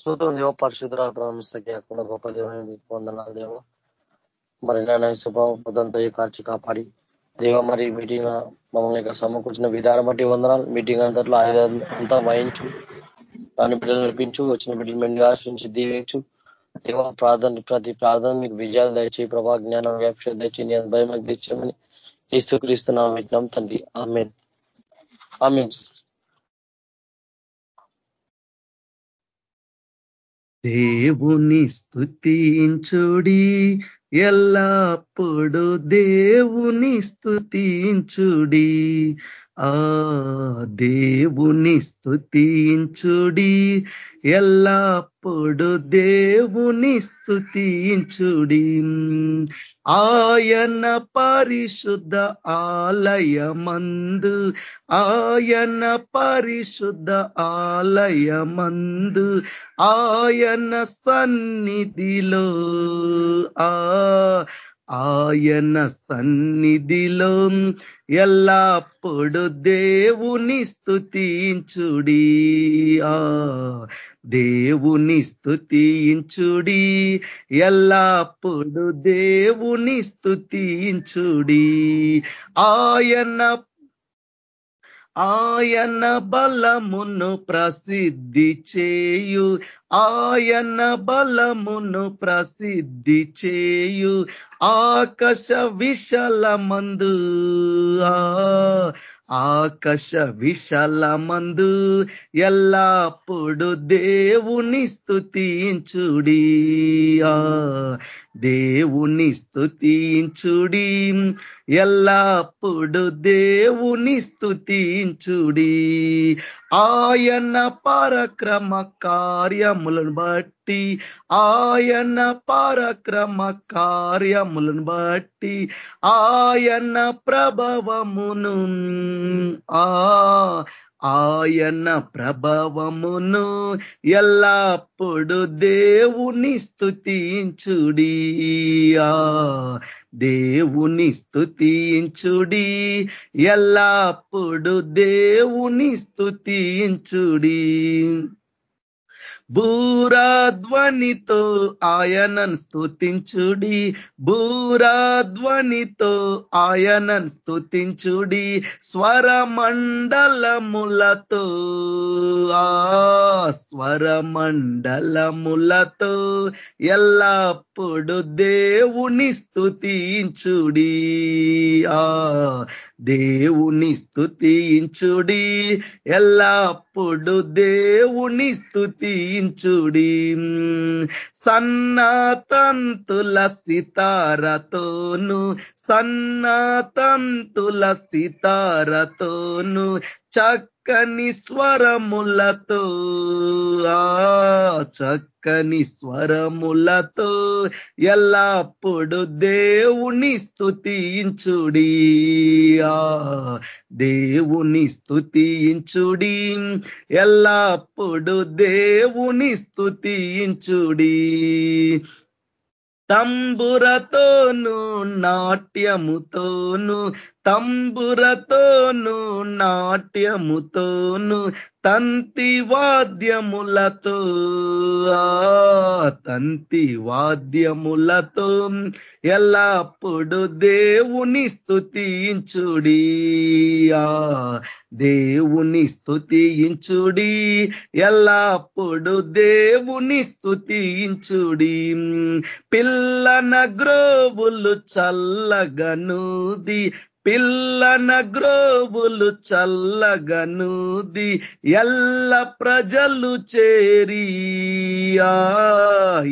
సూత్రం దేవ పరిశుద్ధ ప్రారంభిస్తకి అక్కడ గొప్ప దేవుని పొందనాలు దేవ. మరి నాయన శుభంతో కాచి కాపాడి. దేవ మరి మీటింగ్ మమ్మల్ని సమకూర్చిన విధానం బట్టి వందనాలు. మీటింగ్ అంతట్లో ఆయన అంతా వహించు దాని బిడ్డలు నడిపించు వచ్చిన బిడ్డలు మెండు ఆశ్రయించి దీవించు. దేవ ప్రార్థన ప్రతి ప్రార్థన మీకు విజయాలు దయచి ప్రభా జ్ఞానం వ్యాప్తి దయచి నేను భయం తెచ్చామని ఇస్తుక్రీస్తున్నాం విజ్ఞం తండ్రి. ఆమె ఆమె దేవుని స్థుతించుడి ఎల్లప్పుడు దేవుని స్థుతించుడి ఆ దేవుని స్థుతించుడి ఎల్లప్పుడు దేవుని స్థుతించుడి ఆయన పరిశుద్ధ ఆలయమందు. ఆయన పరిశుద్ధ ఆలయమందు. ఆయన సన్నిధిలో. ఆ ఆయన సన్నిధిలో ఎల్లప్పుడు దేవుని స్థుతించుడి దేవుని స్థుతించుడి ఎల్లప్పుడు దేవుని స్థుతించుడి ఆయన ఆయన బలమును ప్రసిద్ధి చేయు. ఆయన బలమును ప్రసిద్ధి చేయు. ఆకాశ విశలమందు ఆకాశ విశలమందు ఎల్లప్పుడు దేవుని స్థుతించుడి దేవుని స్థుతించుడి ఎల్లప్పుడు దేవుని స్థుతించుడి ఆయన పరక్రమ కార్యములను బట్టి ఆయన పరక్రమ కార్యములను బట్టి ఆయన ప్రభవమును ఆ ఆయన ప్రభావమును ఎల్లప్పుడు దేవుని స్థుతించుడి దేవుని స్థుతించుడి ఎల్లప్పుడు దేవుని స్థుతించుడి భూరాధ్వనితో ఆయనను స్థుతించుడి భూరాధ్వనితో ఆయనను స్థుతించుడి స్వరమండలములతో ఆ స్వరమండలములతో ఎల్లప్పుడు దేవుని స్థుతించుడి ఆ దేవుని స్థుతించుడి ఎల్లప్పుడు దేవుని స్థుతించుడి సన్నతంతుల సితారతోను సన్నతంతుల సితారతోను చక్కని స్వరములతో ఆ చక్కని స్వరములతో ఎల్లప్పుడు దేవుని స్థుతించుడి ఆ దేవుని స్థుతించుడి ఎల్లప్పుడు దేవుని స్థుతించుడి తంబురతోను నాట్యముతోను తంబురతోను నాట్యముతోను తంతి వాద్యములతో తంతి వాద్యములతో ఎల్లప్పుడు దేవుని స్థుతించుడి దేవుని స్థుతించుడి ఎల్లప్పుడు దేవుని స్థుతించుడి పిల్లన గ్రోవులు చల్లగనుది పిల్లన గ్రోవులు చల్లగనుది ఎల్ల ప్రజలు చేరి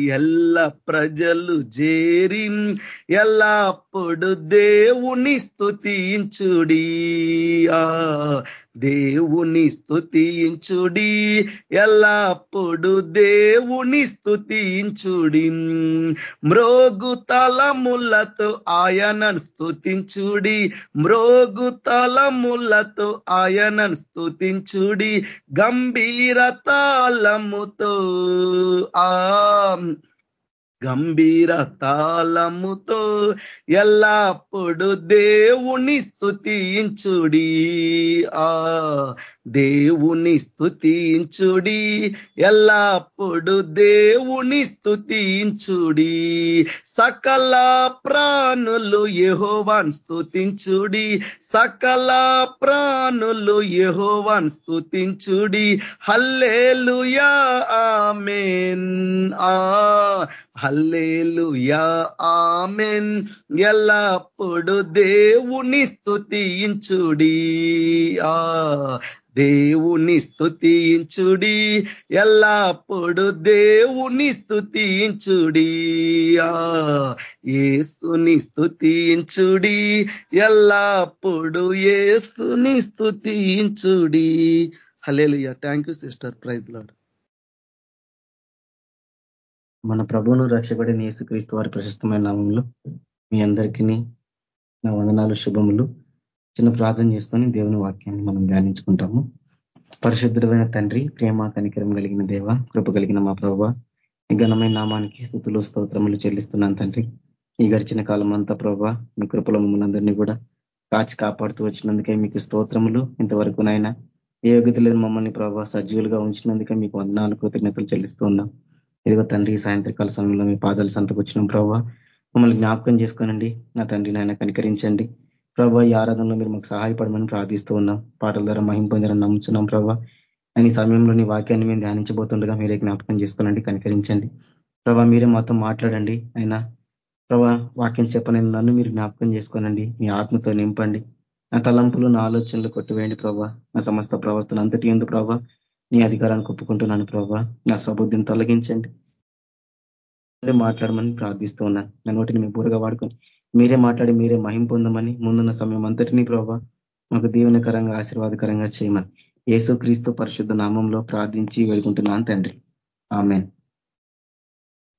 ఎల్ల ప్రజలు చేరి ఎల్లప్పుడు దేవుని స్థుతించుడి దేవుని స్థుతించుడి ఎల్లప్పుడు దేవుని స్థుతించుడి మ్రోగు తలములతో ఆయన స్థుతించుడి మ్రోగు తలములతో ఆయనను స్థుతించుడి గంభీర తాళముతో ఆ గంభీర తాళముతో ఎల్లప్పుడు దేవుని స్థుతించుడి ఆ దేవుని స్థుతించుడి ఎల్లప్పుడు దేవుని స్థుతించుడి సకల ప్రాణులు యహోవాన్ స్థుతించుడి సకల ప్రాణులు యహోవాన్ స్థుతించుడి హల్లేలుయా ఆమెన్. ఆ హల్లేలుయా ఆమెన్. ఎల్లప్పుడు దేవుని స్థుతించుడి ఆ దేవుని స్థుతించుడి ఎల్లప్పుడు దేవుని స్థుతించుడి ఆ ఏసుని స్థుతించుడి ఎల్లప్పుడు ఏసుని స్థుతించుడి hallelujah thank you sister praise lord మన ప్రభువును రక్షపడిన యేసుక్రీస్తు వారి ప్రశస్తమైన నామంలో మీ అందరికీ నా వందనాలు శుభములు. చిన్న ప్రార్థన చేసుకొని దేవుని వాక్యాన్ని మనం ధ్యానించుకుంటాము. పరిశుద్ధమైన తండ్రి ప్రేమ కనికరం కలిగిన దేవ కృప కలిగిన మా ప్రభావ ఈ ఘనమైన నామానికి స్థుతులు స్తోత్రములు చెల్లిస్తున్నాను తండ్రి. ఈ గడిచిన కాలం అంతా ప్రభా మీ కృపలో మమ్మల్ని కూడా కాచి కాపాడుతూ వచ్చినందుకే మీకు స్తోత్రములు. ఇంతవరకు నాయన ఏ యోగ్యత లేని మమ్మల్ని ప్రభావ సజీవులుగా ఉంచినందుకే మీకు వందనాలు కృతజ్ఞతలు చెల్లిస్తూ ఉన్నాం. ఇదిగో తండ్రి సాయంత్రకాల సమయంలో మీ పాదాలు సంతకు వచ్చినాం ప్రభావ మమ్మల్ని జ్ఞాపకం చేసుకోనండి. నా తండ్రి నాయన కనికరించండి. ప్రభావ ఈ ఆరాధనలో మీరు మాకు సహాయపడమని ప్రార్థిస్తూ ఉన్నాం. పాటల ద్వారా మహింపొందరని నమ్ముతున్నాం ప్రభావ అని ఈ సమయంలో వాక్యాన్ని మేము ధ్యానించబోతుండగా మీరే జ్ఞాపకం చేసుకోనండి కనికరించండి. ప్రభా మీరే మాతో మాట్లాడండి. అయినా ప్రభా వాక్యం చెప్పని నన్ను మీరు జ్ఞాపకం చేసుకోనండి. మీ ఆత్మతో నింపండి. నా తలంపులు నా ఆలోచనలు కొట్టివేయండి ప్రభా నా సమస్త ప్రవర్తన అంతటి ఎందు ప్రభా నీ అధికారాన్ని ఒప్పుకుంటున్నాను ప్రభా. నా స్వబుద్ధిని తొలగించండి. మాట్లాడమని ప్రార్థిస్తూ ఉన్నాను నా నోటిని మీ బూరగా వాడుకొని మీరే మాట్లాడి మీరే మహిం పొందమని ముందున్న సమయం అంతటినీ ప్రభావ మాకు దీవెనకరంగా ఆశీర్వాదకరంగా చేయమని యేసు క్రీస్తు పరిశుద్ధ నామంలో ప్రార్థించి వెళ్కుంటున్నాను తండ్రి. ఆమెన్.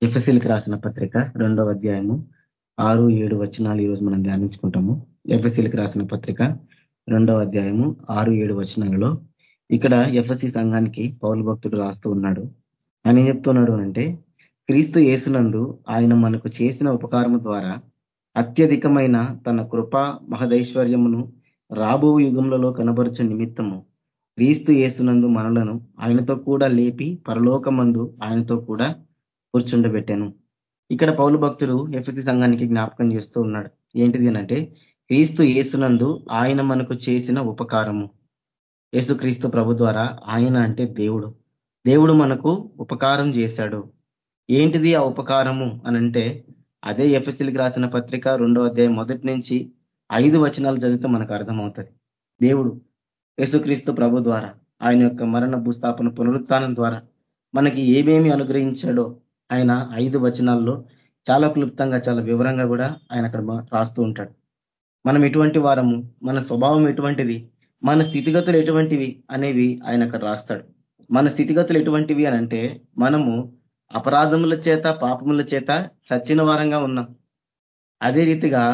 ఎఫ్ఎస్సీలకు రాసిన పత్రిక రెండవ అధ్యాయము ఆరు ఏడు వచనాలు ఈరోజు మనం ధ్యానించుకుంటాము. ఎఫ్ఎస్సీలకు రాసిన పత్రిక రెండవ అధ్యాయము ఆరు ఏడు వచనాలలో ఇక్కడ ఎఫ్ఎస్సి సంఘానికి పౌరు భక్తుడు రాస్తూ ఉన్నాడు. ఆయన ఏం చెప్తున్నాడు అంటే క్రీస్తు యేసునందు ఆయన మనకు చేసిన ఉపకారము ద్వారా అత్యధికమైన తన కృప మహదైశ్వర్యమును రాబో యుగములలో కనబరుచు నిమిత్తము క్రీస్తు యేసునందు మనలను ఆయనతో కూడా లేపి పరలోకమందు ఆయనతో కూడా కూర్చుండబెట్టాను. ఇక్కడ పౌలు భక్తుడు ఎఫ్ఎస్సి సంఘానికి జ్ఞాపకం చేస్తూ ఉన్నాడు. ఏంటిది అంటే క్రీస్తు యేసునందు ఆయన మనకు చేసిన ఉపకారము. యేసుక్రీస్తు ప్రభు ద్వారా ఆయన అంటే దేవుడు. దేవుడు మనకు ఉపకారం చేశాడు. ఏంటిది ఆ ఉపకారము అనంటే అదే ఎఫ్ఎస్సీలకు రాసిన పత్రిక రెండో అధ్యాయం మొదటి నుంచి ఐదు వచనాలు చదివితే మనకు అర్థమవుతుంది. దేవుడు యేసుక్రీస్తు ప్రభు ద్వారా ఆయన యొక్క మరణ భూస్థాపన పునరుత్నం ద్వారా మనకి ఏమేమి అనుగ్రహించాడో ఆయన ఐదు వచనాల్లో చాలా క్లుప్తంగా చాలా వివరంగా కూడా ఆయన అక్కడ రాస్తూ ఉంటాడు. మనం ఎటువంటి వారము మన స్వభావం ఎటువంటిది మన స్థితిగతులు ఎటువంటివి అనేవి ఆయన అక్కడ రాస్తాడు. మన స్థితిగతులు ఎటువంటివి అని అంటే మనము అపరాధముల చేత పాపముల చేత చచ్చిన వారంగా ఉన్నాం. అదే రీతిగా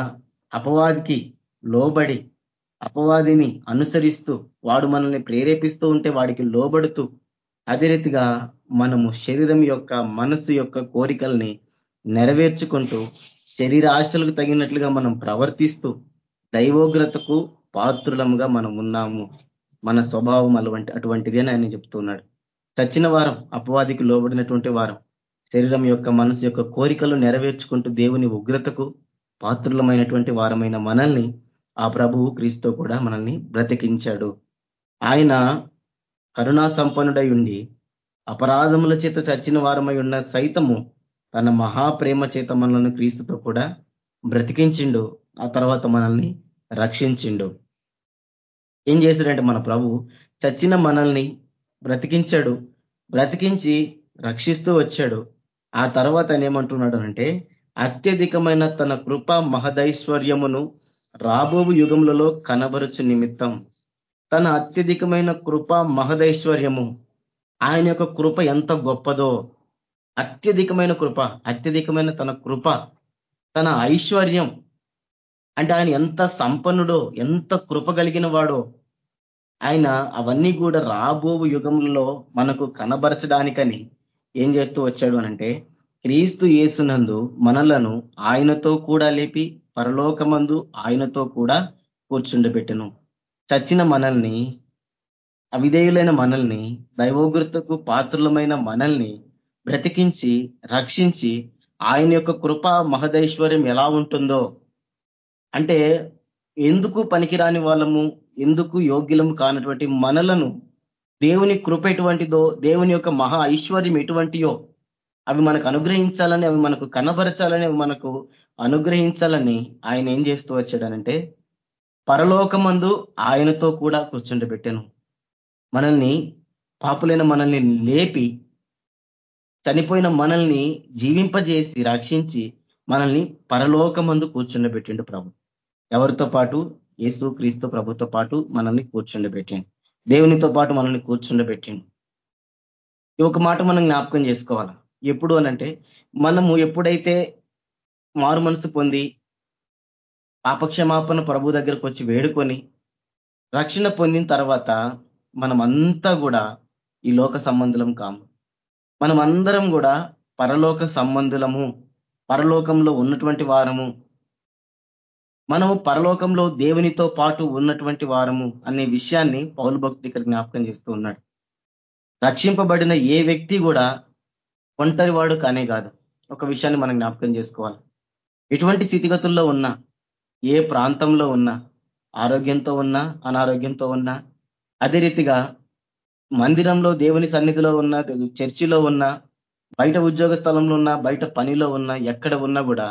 అపవాదికి లోబడి అపవాదిని అనుసరిస్తూ వాడు మనల్ని ప్రేరేపిస్తూ ఉంటే వాడికి లోబడుతూ అదే రీతిగా మనము శరీరం యొక్క మనస్సు యొక్క కోరికల్ని నెరవేర్చుకుంటూ శరీర ఆశలకు తగినట్లుగా మనం ప్రవర్తిస్తూ దైవోగ్రతకు పాత్రులముగా మనం ఉన్నాము. మన స్వభావం అటువంటి అటువంటిది అని ఆయన చెప్తున్నాడు. చచ్చిన వారం అపవాదికి లోబడినటువంటి వారం శరీరం యొక్క మనసు యొక్క కోరికలు నెరవేర్చుకుంటూ దేవుని ఉగ్రతకు పాత్రులమైనటువంటి వారమైన మనల్ని ఆ ప్రభువు క్రీస్తు కూడా మనల్ని బ్రతికించాడు. ఆయన కరుణా సంపన్నుడై ఉండి అపరాధముల చేత చచ్చిన వారమై ఉన్న సైతము తన మహాప్రేమ చేత మనల్ని క్రీస్తుతో కూడా బ్రతికించిండు. ఆ తర్వాత మనల్ని రక్షించిండు. ఏం చేశాడంటే మన ప్రభు చచ్చిన మనల్ని బ్రతికించాడు బ్రతికించి రక్షిస్తూ వచ్చాడు. ఆ తర్వాత ఏమంటున్నాడు అంటే అత్యధికమైన తన కృప మహదైశ్వర్యమును రాబోవు యుగములలో కనబరుచు నిమిత్తం. తన అత్యధికమైన కృప మహదైశ్వర్యము ఆయన యొక్క కృప ఎంత గొప్పదో. అత్యధికమైన కృప అత్యధికమైన తన కృప తన ఐశ్వర్యం అంటే ఆయన ఎంత సంపన్నుడో ఎంత కృప కలిగిన వాడో ఆయన అవన్నీ కూడా రాబో యుగంలో మనకు కనబరచడానికని ఏం చేస్తూ వచ్చాడు అనంటే క్రీస్తు యేసునందు మనలను ఆయనతో కూడా లేపి పరలోకమందు ఆయనతో కూడా కూర్చుండబెట్టెను. చచ్చిన మనల్ని అవిధేయులైన మనల్ని దైవోగ్రతకు పాత్రులమైన మనల్ని బ్రతికించి రక్షించి ఆయన యొక్క కృప మహదైశ్వర్యం ఎలా ఉంటుందో అంటే ఎందుకు పనికిరాని వాళ్ళము ఎందుకు యోగ్యులము కానటువంటి మనలను దేవుని కృప ఎటువంటిదో దేవుని యొక్క మహా ఐశ్వర్యం ఎటువంటియో అవి మనకు అనుగ్రహించాలని అవి మనకు కనబరచాలని అవి మనకు అనుగ్రహించాలని ఆయన ఏం చేస్తూ వచ్చాడనంటే పరలోకమందు ఆయనతో కూడా కూర్చుండబెట్టాను. మనల్ని పాపులైన మనల్ని లేపి చనిపోయిన మనల్ని జీవింపజేసి రక్షించి మనల్ని పరలోకమందు కూర్చుండబెట్టిండు ప్రభు. ఎవరితో పాటు? యేసు క్రీస్తు ప్రభుతో పాటు మనల్ని కూర్చుండబెట్టిండు. దేవునితో పాటు మనల్ని కూర్చుండబెట్టిండు. ఈ ఒక మాట మనం జ్ఞాపకం చేసుకోవాలి? ఎప్పుడు అనంటే మనము ఎప్పుడైతే మారు మనసు పొంది పాపక్షమాపణ ప్రభు దగ్గరకు వచ్చి వేడుకొని రక్షణ పొందిన తర్వాత మనమంతా కూడా ఈ లోక సంబంధులం కాము. మనం అందరం కూడా పరలోక సంబంధులము పరలోకంలో ఉన్నటువంటి వారము మనము పరలోకంలో దేవునితో పాటు ఉన్నటువంటి వారము అనే విషయాన్ని పౌరు భక్తుడు ఇక్కడ జ్ఞాపకం చేస్తూ ఉన్నాడు. రక్షింపబడిన ఏ వ్యక్తి కూడా ఒంటరి వాడు కానే కాదు. ఒక విషయాన్ని మనం జ్ఞాపకం చేసుకోవాలి. ఎటువంటి స్థితిగతుల్లో ఉన్నా ఏ ప్రాంతంలో ఉన్నా ఆరోగ్యంతో ఉన్నా అనారోగ్యంతో ఉన్నా అదే రీతిగా మందిరంలో దేవుని సన్నిధిలో ఉన్న చర్చిలో ఉన్న బయట ఉద్యోగ స్థలంలో ఉన్నా బయట పనిలో ఉన్నా ఎక్కడ ఉన్నా కూడా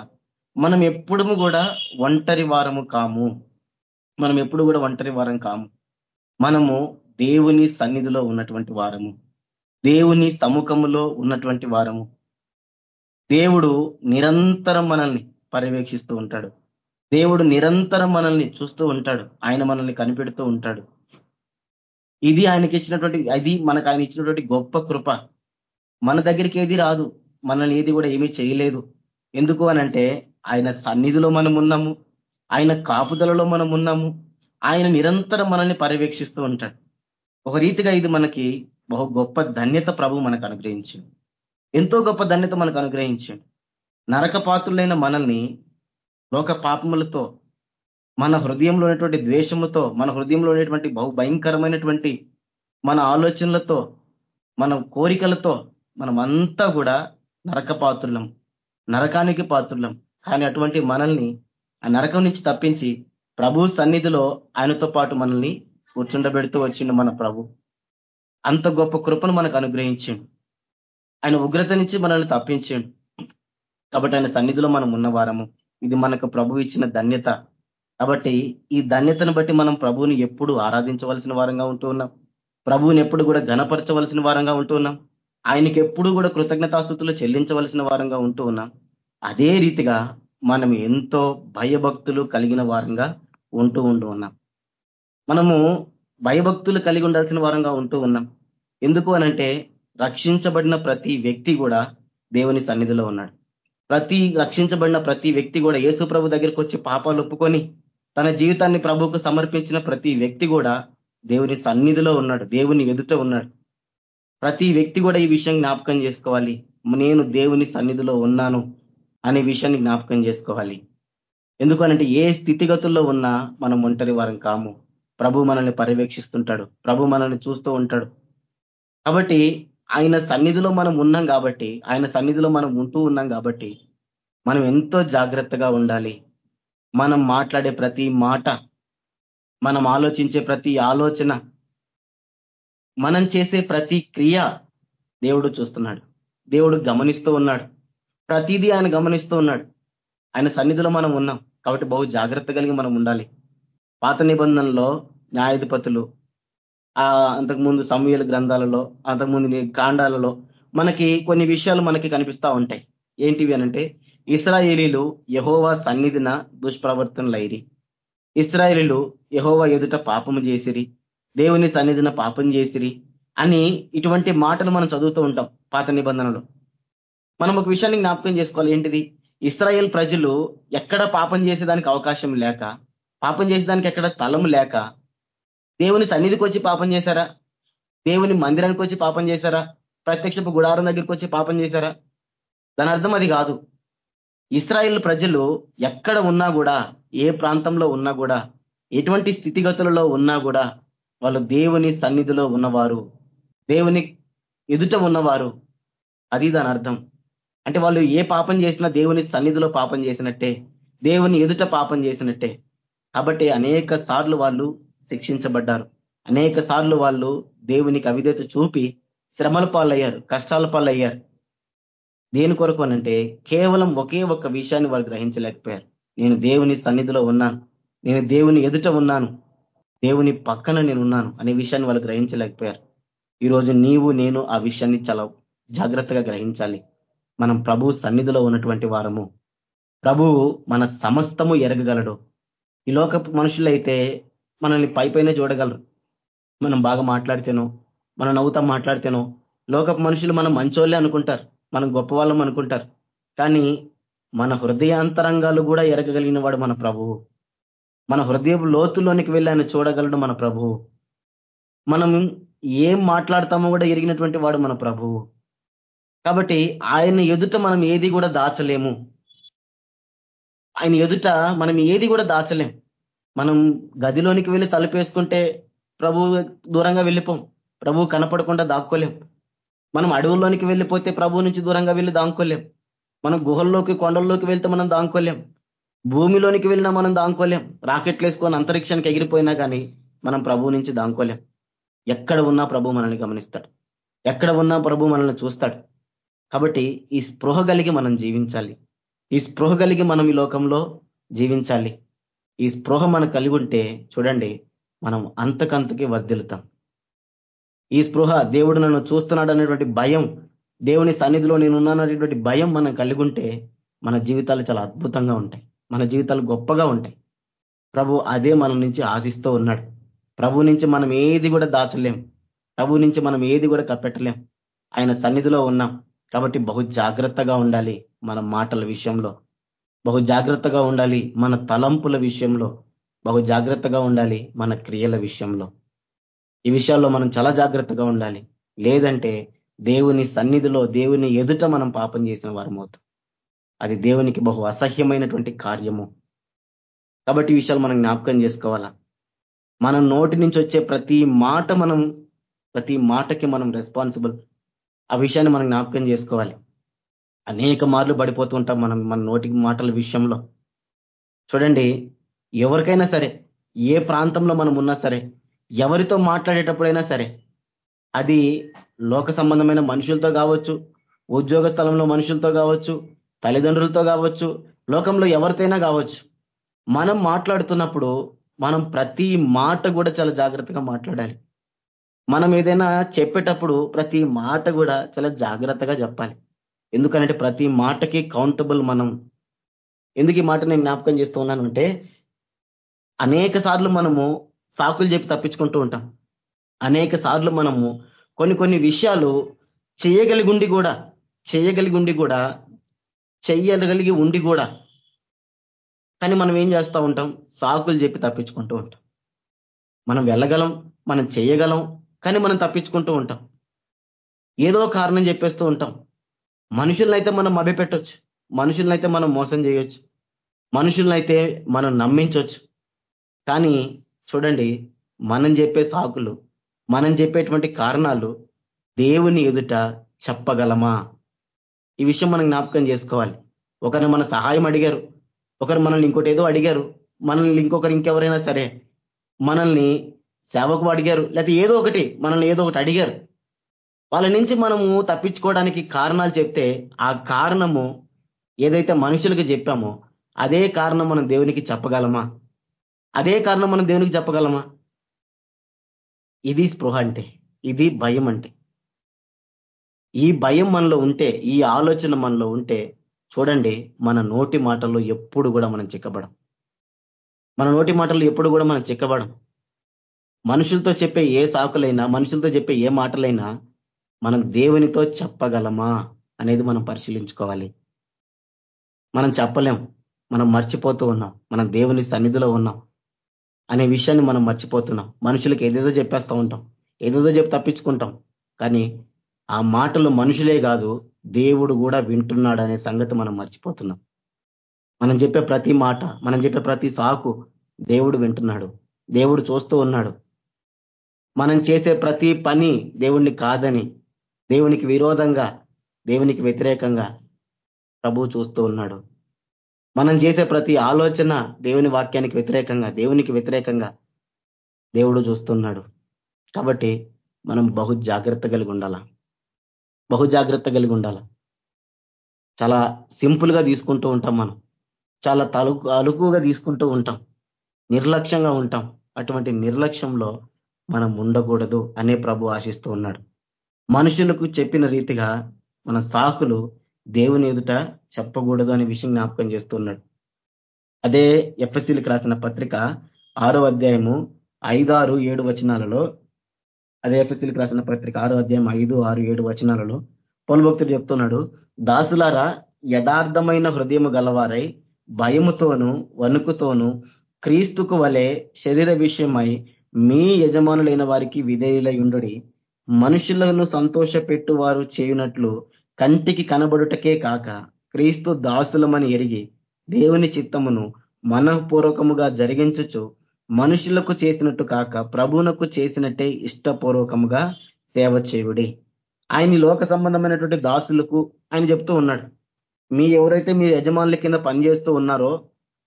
మనం ఎప్పుడు కూడా ఒంటరి వారము కాము. మనం ఎప్పుడు కూడా ఒంటరి వారం కాము. మనము దేవుని సన్నిధిలో ఉన్నటువంటి వారము. దేవుని సముఖములో ఉన్నటువంటి వారము. దేవుడు నిరంతరం మనల్ని పర్యవేక్షిస్తూ ఉంటాడు. దేవుడు నిరంతరం మనల్ని చూస్తూ ఉంటాడు. ఆయన మనల్ని కనిపెడుతూ ఉంటాడు. ఇది ఆయనకి ఇచ్చినటువంటి అది మనకు ఆయన ఇచ్చినటువంటి గొప్ప కృప. మన దగ్గరికి ఏది రాదు. మనల్ని ఏది కూడా ఏమీ చేయలేదు. ఎందుకు అనంటే ఆయన సన్నిధిలో మనం ఉన్నాము ఆయన కాపుదలలో మనం ఉన్నాము ఆయన నిరంతరం మనల్ని పర్యవేక్షిస్తూ ఉంటాడు. ఒక రీతిగా ఇది మనకి బహు గొప్ప ధన్యత ప్రభు మనకు అనుగ్రహించింది ఎంతో గొప్ప ధన్యత మనకు అనుగ్రహించింది నరక పాత్రులైన మనల్ని లోక పాపములతో మన హృదయంలో ఉన్నటువంటి ద్వేషముతో మన హృదయంలో ఉన్నటువంటి బహు భయంకరమైనటువంటి మన ఆలోచనలతో మన కోరికలతో మనమంతా కూడా నరక పాత్రులం నరకానికి పాత్రులం. కానీ అటువంటి మనల్ని ఆ నరకం నుంచి తప్పించి ప్రభు సన్నిధిలో ఆయనతో పాటు మనల్ని కూర్చుండబెడుతూ వచ్చిండు మన ప్రభు. అంత గొప్ప కృపను మనకు అనుగ్రహించిండు. ఆయన ఉగ్రత నుంచి మనల్ని తప్పించిండు. కాబట్టి ఆయన సన్నిధిలో మనం ఉన్నవారము. ఇది మనకు ప్రభు ఇచ్చిన ధన్యత. కాబట్టి ఈ ధన్యతను బట్టి మనం ప్రభువుని ఎప్పుడు ఆరాధించవలసిన వారంగా ఉంటూ ఉన్నాం. ప్రభువుని ఎప్పుడు కూడా ఘనపరచవలసిన వారంగా ఉంటూ ఉన్నాం. ఆయనకి ఎప్పుడు కూడా కృతజ్ఞతాస్థుతులు చెల్లించవలసిన వారంగా ఉంటూ ఉన్నాం. అదే రీతిగా మనం ఎంతో భయభక్తులు కలిగిన వారంగా ఉంటూ ఉంటూ ఉన్నాం. మనము భయభక్తులు కలిగి ఉండాల్సిన వారంగా ఉంటూ ఉన్నాం. ఎందుకు అనంటే రక్షించబడిన ప్రతి వ్యక్తి కూడా దేవుని సన్నిధిలో ఉన్నాడు. ప్రతి రక్షించబడిన ప్రతి వ్యక్తి కూడా యేసు ప్రభు దగ్గరికి వచ్చి పాపాలు ఒప్పుకొని తన జీవితాన్ని ప్రభుకు సమర్పించిన ప్రతి వ్యక్తి కూడా దేవుని సన్నిధిలో ఉన్నాడు. దేవుని ఎదుట ఉన్నాడు. ప్రతి వ్యక్తి కూడా ఈ విషయం జ్ఞాపకం చేసుకోవాలి. నేను దేవుని సన్నిధిలో ఉన్నాను. అనే విషయాన్ని జ్ఞాపకం చేసుకోవాలి. ఎందుకనంటే ఏ స్థితిగతుల్లో ఉన్నా మనం ఒంటరి వారం కాము. ప్రభు మనల్ని పర్యవేక్షిస్తుంటాడు. ప్రభు మనల్ని చూస్తూ ఉంటాడు. కాబట్టి ఆయన సన్నిధిలో మనం ఉన్నాం కాబట్టి ఆయన సన్నిధిలో మనం ఉంటూ ఉన్నాం కాబట్టి మనం ఎంతో జాగ్రత్తగా ఉండాలి. మనం మాట్లాడే ప్రతి మాట మనం ఆలోచించే ప్రతి ఆలోచన మనం చేసే ప్రతి క్రియ దేవుడు చూస్తున్నాడు. దేవుడు గమనిస్తూ ఉన్నాడు. ప్రతిదీ ఆయన గమనిస్తూ ఉన్నాడు. ఆయన సన్నిధిలో మనం ఉన్నాం. కాబట్టి బహు జాగ్రత్త కలిగి మనం ఉండాలి. పాత నిబంధనలో న్యాయాధిపతులు అంతకుముందు సమూహల గ్రంథాలలో అంతకుముందు కాండాలలో మనకి కొన్ని విషయాలు మనకి కనిపిస్తూ ఉంటాయి. ఏంటివి అనంటే ఇస్రాయేలీలు యహోవా సన్నిధిన దుష్ప్రవర్తనలైరి. ఇస్రాయేలీలు యహోవా ఎదుట పాపము చేసిరి దేవుని సన్నిధిన పాపం చేసిరి అని ఇటువంటి మాటలు మనం చదువుతూ ఉంటాం పాత నిబంధనలు. మనం ఒక విషయాన్ని జ్ఞాపకం చేసుకోవాలి. ఏంటిది? ఇస్రాయేల్ ప్రజలు ఎక్కడ పాపం చేసేదానికి అవకాశం లేక పాపం చేసేదానికి ఎక్కడ స్థలం లేక దేవుని సన్నిధికి వచ్చి పాపం చేశారా? దేవుని మందిరానికి వచ్చి పాపం చేశారా? ప్రత్యక్షపు గుడారం దగ్గరికి వచ్చి పాపం చేశారా? దాని అర్థం అది కాదు. ఇస్రాయిల్ ప్రజలు ఎక్కడ ఉన్నా కూడా ఏ ప్రాంతంలో ఉన్నా కూడా ఎటువంటి స్థితిగతులలో ఉన్నా కూడా వాళ్ళు దేవుని సన్నిధిలో ఉన్నవారు. దేవుని ఎదుట ఉన్నవారు. అది దాని అర్థం. అంటే వాళ్ళు ఏ పాపం చేసినా దేవుని సన్నిధిలో పాపం చేసినట్టే దేవుని ఎదుట పాపం చేసినట్టే. కాబట్టి అనేక సార్లు వాళ్ళు శిక్షించబడ్డారు. అనేక సార్లు వాళ్ళు దేవునికి అవిధేత చూపి శ్రమల పాలయ్యారు కష్టాల పాలయ్యారు. దేని కొరకు అనంటే కేవలం ఒకే ఒక్క విషయాన్ని వాళ్ళు గ్రహించలేకపోయారు. నేను దేవుని సన్నిధిలో ఉన్నాను నేను దేవుని ఎదుట ఉన్నాను దేవుని పక్కన నేను ఉన్నాను అనే విషయాన్ని వాళ్ళు గ్రహించలేకపోయారు. ఈరోజు నీవు నేను ఆ విషయాన్ని చాలా జాగ్రత్తగా గ్రహించాలి. మనం ప్రభు సన్నిధిలో ఉన్నటువంటి వారము. ప్రభువు మన సమస్తము ఎరగగలడు. ఈ లోక మనుషులైతే మనల్ని పై పైన చూడగలరు. మనం బాగా మాట్లాడితేనో మనం నవ్వుతా మాట్లాడితేనో లోకపు మనుషులు మనం మంచోళ్ళే అనుకుంటారు. మనం గొప్పవాళ్ళం అనుకుంటారు. కానీ మన హృదయాంతరంగాలు కూడా ఎరగగలిగిన వాడు మన ప్రభువు మన హృదయపు లోతులోనికి వెళ్ళి ఆయన చూడగలడు మన ప్రభువు మనం ఏం మాట్లాడతామో కూడా ఎరిగినటువంటి వాడు మన ప్రభువు కాబట్టి ఆయన ఎదుట మనం ఏది కూడా దాచలేము. ఆయన ఎదుట మనం ఏది కూడా దాచలేం. మనం గదిలోనికి వెళ్ళి తలుపేసుకుంటే ప్రభు దూరంగా వెళ్ళిపోం. ప్రభు కనపడకుండా దాక్కోలేం. మనం అడవుల్లోనికి వెళ్ళిపోతే ప్రభు నుంచి దూరంగా వెళ్ళి దాంకోలేం మనం గుహల్లోకి కొండల్లోకి వెళ్తే మనం దాంకోలేం భూమిలోనికి వెళ్ళినా మనం దాంకోలేం రాకెట్లు వేసుకొని అంతరిక్షానికి ఎగిరిపోయినా కానీ మనం ప్రభు నుంచి దాంకోలేం ఎక్కడ ఉన్నా ప్రభు మనల్ని గమనిస్తాడు. ఎక్కడ ఉన్నా ప్రభు మనల్ని చూస్తాడు. కాబట్టి ఈ స్పృహ కలిగి మనం జీవించాలి. ఈ స్పృహ కలిగి మనం ఈ లోకంలో జీవించాలి. ఈ స్పృహ మనం కలిగి ఉంటే చూడండి మనం అంతకంతకి వర్ధిల్లుతాం. ఈ స్పృహ దేవుడు నన్ను చూస్తున్నాడు అనేటువంటి భయం దేవుని సన్నిధిలో నేను ఉన్నాననేటువంటి భయం మనం కలిగి ఉంటే మన జీవితాలు చాలా అద్భుతంగా ఉంటాయి. మన జీవితాలు గొప్పగా ఉంటాయి. ప్రభు అదే మన నుంచి ఆశిస్తూ ఉన్నాడు. ప్రభు నుంచి మనం ఏది కూడా దాచలేం. ప్రభు నుంచి మనం ఏది కూడా కప్పెట్టలేం. ఆయన సన్నిధిలో ఉన్నాం. కాబట్టి బహు జాగ్రత్తగా ఉండాలి మన మాటల విషయంలో. బహు జాగ్రత్తగా ఉండాలి మన తలంపుల విషయంలో. బహు జాగ్రత్తగా ఉండాలి మన క్రియల విషయంలో. ఈ విషయాల్లో మనం చాలా జాగ్రత్తగా ఉండాలి. లేదంటే దేవుని సన్నిధిలో దేవుని ఎదుట మనం పాపం చేసిన వారమవుతాం. అది దేవునికి బహు అసహ్యమైనటువంటి కార్యము. కాబట్టి ఈ విషయాలు మనం జ్ఞాపకం చేసుకోవాలా? మన నోటి నుంచి వచ్చే ప్రతి మాట మనం ప్రతి మాటకి మనం రెస్పాన్సిబుల్ ఆ విషయాన్ని మనం జ్ఞాపకం చేసుకోవాలి. అనేక మార్లు పడిపోతూ ఉంటాం మనం మన నోటి మాటల విషయంలో. చూడండి ఎవరికైనా సరే ఏ ప్రాంతంలో మనం ఉన్నా సరే ఎవరితో మాట్లాడేటప్పుడైనా సరే అది లోక సంబంధమైన మనుషులతో కావచ్చు ఉద్యోగ స్థలంలో మనుషులతో కావచ్చు తల్లిదండ్రులతో కావచ్చు లోకంలో ఎవరితోనైనా కావచ్చు. మనం మాట్లాడుతున్నప్పుడు మనం ప్రతి మాట కూడా చాలా జాగ్రత్తగా మాట్లాడాలి. మనం ఏదైనా చెప్పేటప్పుడు ప్రతి మాట కూడా చాలా జాగ్రత్తగా చెప్పాలి. ఎందుకంటే ప్రతి మాటకి కౌంటబుల్ మనం. ఎందుకు ఈ మాట నేను జ్ఞాపకం చేస్తూ ఉన్నానంటే అనేక సార్లు మనము సాకులు చెప్పి తప్పించుకుంటూ ఉంటాం. అనేక సార్లు మనము కొన్ని కొన్ని విషయాలు చేయగలిగి ఉండి కూడా చేయగలిగి ఉండి కూడా చెయ్యగలిగి ఉండి కూడా కానీ మనం ఏం చేస్తూ ఉంటాం? సాకులు చెప్పి తప్పించుకుంటూ ఉంటాం. మనం వెళ్ళగలం మనం చేయగలం కానీ మనం తప్పించుకుంటూ ఉంటాం. ఏదో కారణం చెప్పేస్తూ ఉంటాం. మనుషులనైతే మనం మభ్యపెట్టొచ్చు. మనుషులనైతే మనం మోసం చేయొచ్చు. మనుషులనైతే మనం నమ్మించవచ్చు కానీ చూడండి మనం చెప్పే సాకులు మనం చెప్పేటువంటి కారణాలు దేవుని ఎదుట చెప్పగలమా? ఈ విషయం మనం జ్ఞాపకం చేసుకోవాలి. ఒకరిని మన సహాయం అడిగారు. ఒకరు మనల్ని ఇంకోటి ఏదో అడిగారు. మనల్ని ఇంకొకరు ఇంకెవరైనా సరే మనల్ని సేవకు అడిగారు లేకపోతే ఏదో ఒకటి మనల్ని ఏదో ఒకటి అడిగారు. వాళ్ళ నుంచి మనము తప్పించుకోవడానికి కారణాలు చెప్తే ఆ కారణము ఏదైతే మనుషులకు చెప్పామో అదే కారణం మనం దేవునికి చెప్పగలమా? అదే కారణం మనం దేవునికి చెప్పగలమా? ఇది స్పృహ అంటే ఇది భయం అంటే. ఈ భయం మనలో ఉంటే ఈ ఆలోచన మనలో ఉంటే చూడండి మన నోటి మాటల్లో ఎప్పుడు కూడా మనం చిక్కబడం. మన నోటి మాటల్లో ఎప్పుడు కూడా మనం చిక్కబడం. మనుషులతో చెప్పే ఏ సాకులైనా మనుషులతో చెప్పే ఏ మాటలైనా మనం దేవునితో చెప్పగలమా అనేది మనం పరిశీలించుకోవాలి. మనం చెప్పలేం. మనం మర్చిపోతూ ఉన్నాం. మనం దేవుని సన్నిధిలో ఉన్నాం అనే విషయాన్ని మనం మర్చిపోతున్నాం. మనుషులకు ఏదేదో చెప్పేస్తూ ఉంటాం. ఏదేదో చెప్పి తప్పించుకుంటాం. కానీ ఆ మాటలు మనుషులే కాదు దేవుడు కూడా వింటున్నాడు అనే సంగతి మనం మర్చిపోతున్నాం. మనం చెప్పే ప్రతి మాట మనం చెప్పే ప్రతి సాకు దేవుడు వింటున్నాడు. దేవుడు చూస్తూ ఉన్నాడు. మనం చేసే ప్రతి పని దేవుణ్ణి కాదని దేవునికి విరోధంగా దేవునికి వ్యతిరేకంగా ప్రభు చూస్తూ ఉన్నాడు. మనం చేసే ప్రతి ఆలోచన దేవుని వాక్యానికి వ్యతిరేకంగా దేవునికి వ్యతిరేకంగా దేవుడు చూస్తున్నాడు. కాబట్టి మనం బహు జాగ్రత్త కలిగి ఉండాల? బహు జాగ్రత్త కలిగి ఉండాల? చాలా సింపుల్గా తీసుకుంటూ ఉంటాం మనం. చాలా తలుకు అలుకుగా తీసుకుంటూ ఉంటాం. నిర్లక్ష్యంగా ఉంటాం. అటువంటి నిర్లక్ష్యంలో మనం ఉండకూడదు అనే ప్రభు ఆశిస్తూ ఉన్నాడు. మనుషులకు చెప్పిన రీతిగా మన సాకులు దేవుని ఎదుట చెప్పకూడదు అనే విషయం జ్ఞాపకం చేస్తున్నాడు అదే ఎఫ్ఎస్సీలకు రాసిన పత్రిక ఆరో అధ్యాయము ఐదు ఆరు ఏడు వచనాలలో అదే ఎఫ్ఎస్సీలకు రాసిన పత్రిక ఆరో అధ్యాయం ఐదు ఆరు ఏడు వచనాలలో పౌలభక్తుడు చెప్తున్నాడు దాసులారా యథార్థమైన హృదయము గలవారై భయముతోను వణుకుతోను క్రీస్తుకు వలె శరీర విషయమై మీ యజమానులైన వారికి విధేయులై ఉండడి మనుషులను సంతోషపెట్టు వారు చేయునట్లు కంటికి కనబడుటకే కాక క్రీస్తు దాసులమని ఎరిగి దేవుని చిత్తమును మనఃపూర్వకముగా జరిగించుచు మనుషులకు చేసినట్టు కాక ప్రభువునకు చేసినట్టే ఇష్టపూర్వకముగా సేవ చేయుడి. ఆయన లోక సంబంధమైనటువంటి దాసులకు ఆయన చెప్తూ ఉన్నాడు మీ ఎవరైతే మీ యజమానుల కింద పనిచేస్తూ ఉన్నారో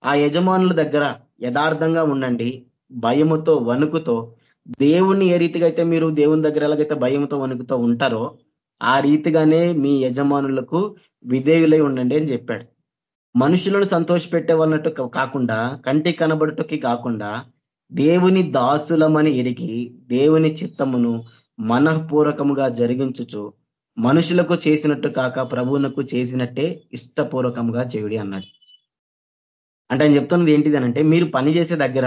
ఆ యజమానుల దగ్గర యథార్థంగా ఉండండి. భయముతో వణుకుతో దేవుణ్ణి ఏ రీతిగా అయితే మీరు దేవుని దగ్గర ఎలాగైతే భయంతో వణుకుతో ఉంటారో ఆ రీతిగానే మీ యజమానులకు విధేయులై ఉండండి అని చెప్పాడు. మనుషులను సంతోషపెట్టే వాళ్ళనట్టు కాకుండా కంటి కనబడుటకి కాకుండా దేవుని దాసులమని ఎరిగి దేవుని చిత్తమును మనఃపూర్వకముగా జరిగించుచు మనుషులకు చేసినట్టు కాక ప్రభువునకు చేసినట్టే ఇష్టపూర్వకంగా చేయుడి అన్నాడు. అంటే ఆయన చెప్తున్నది ఏంటిది అంటే మీరు పని చేసే దగ్గర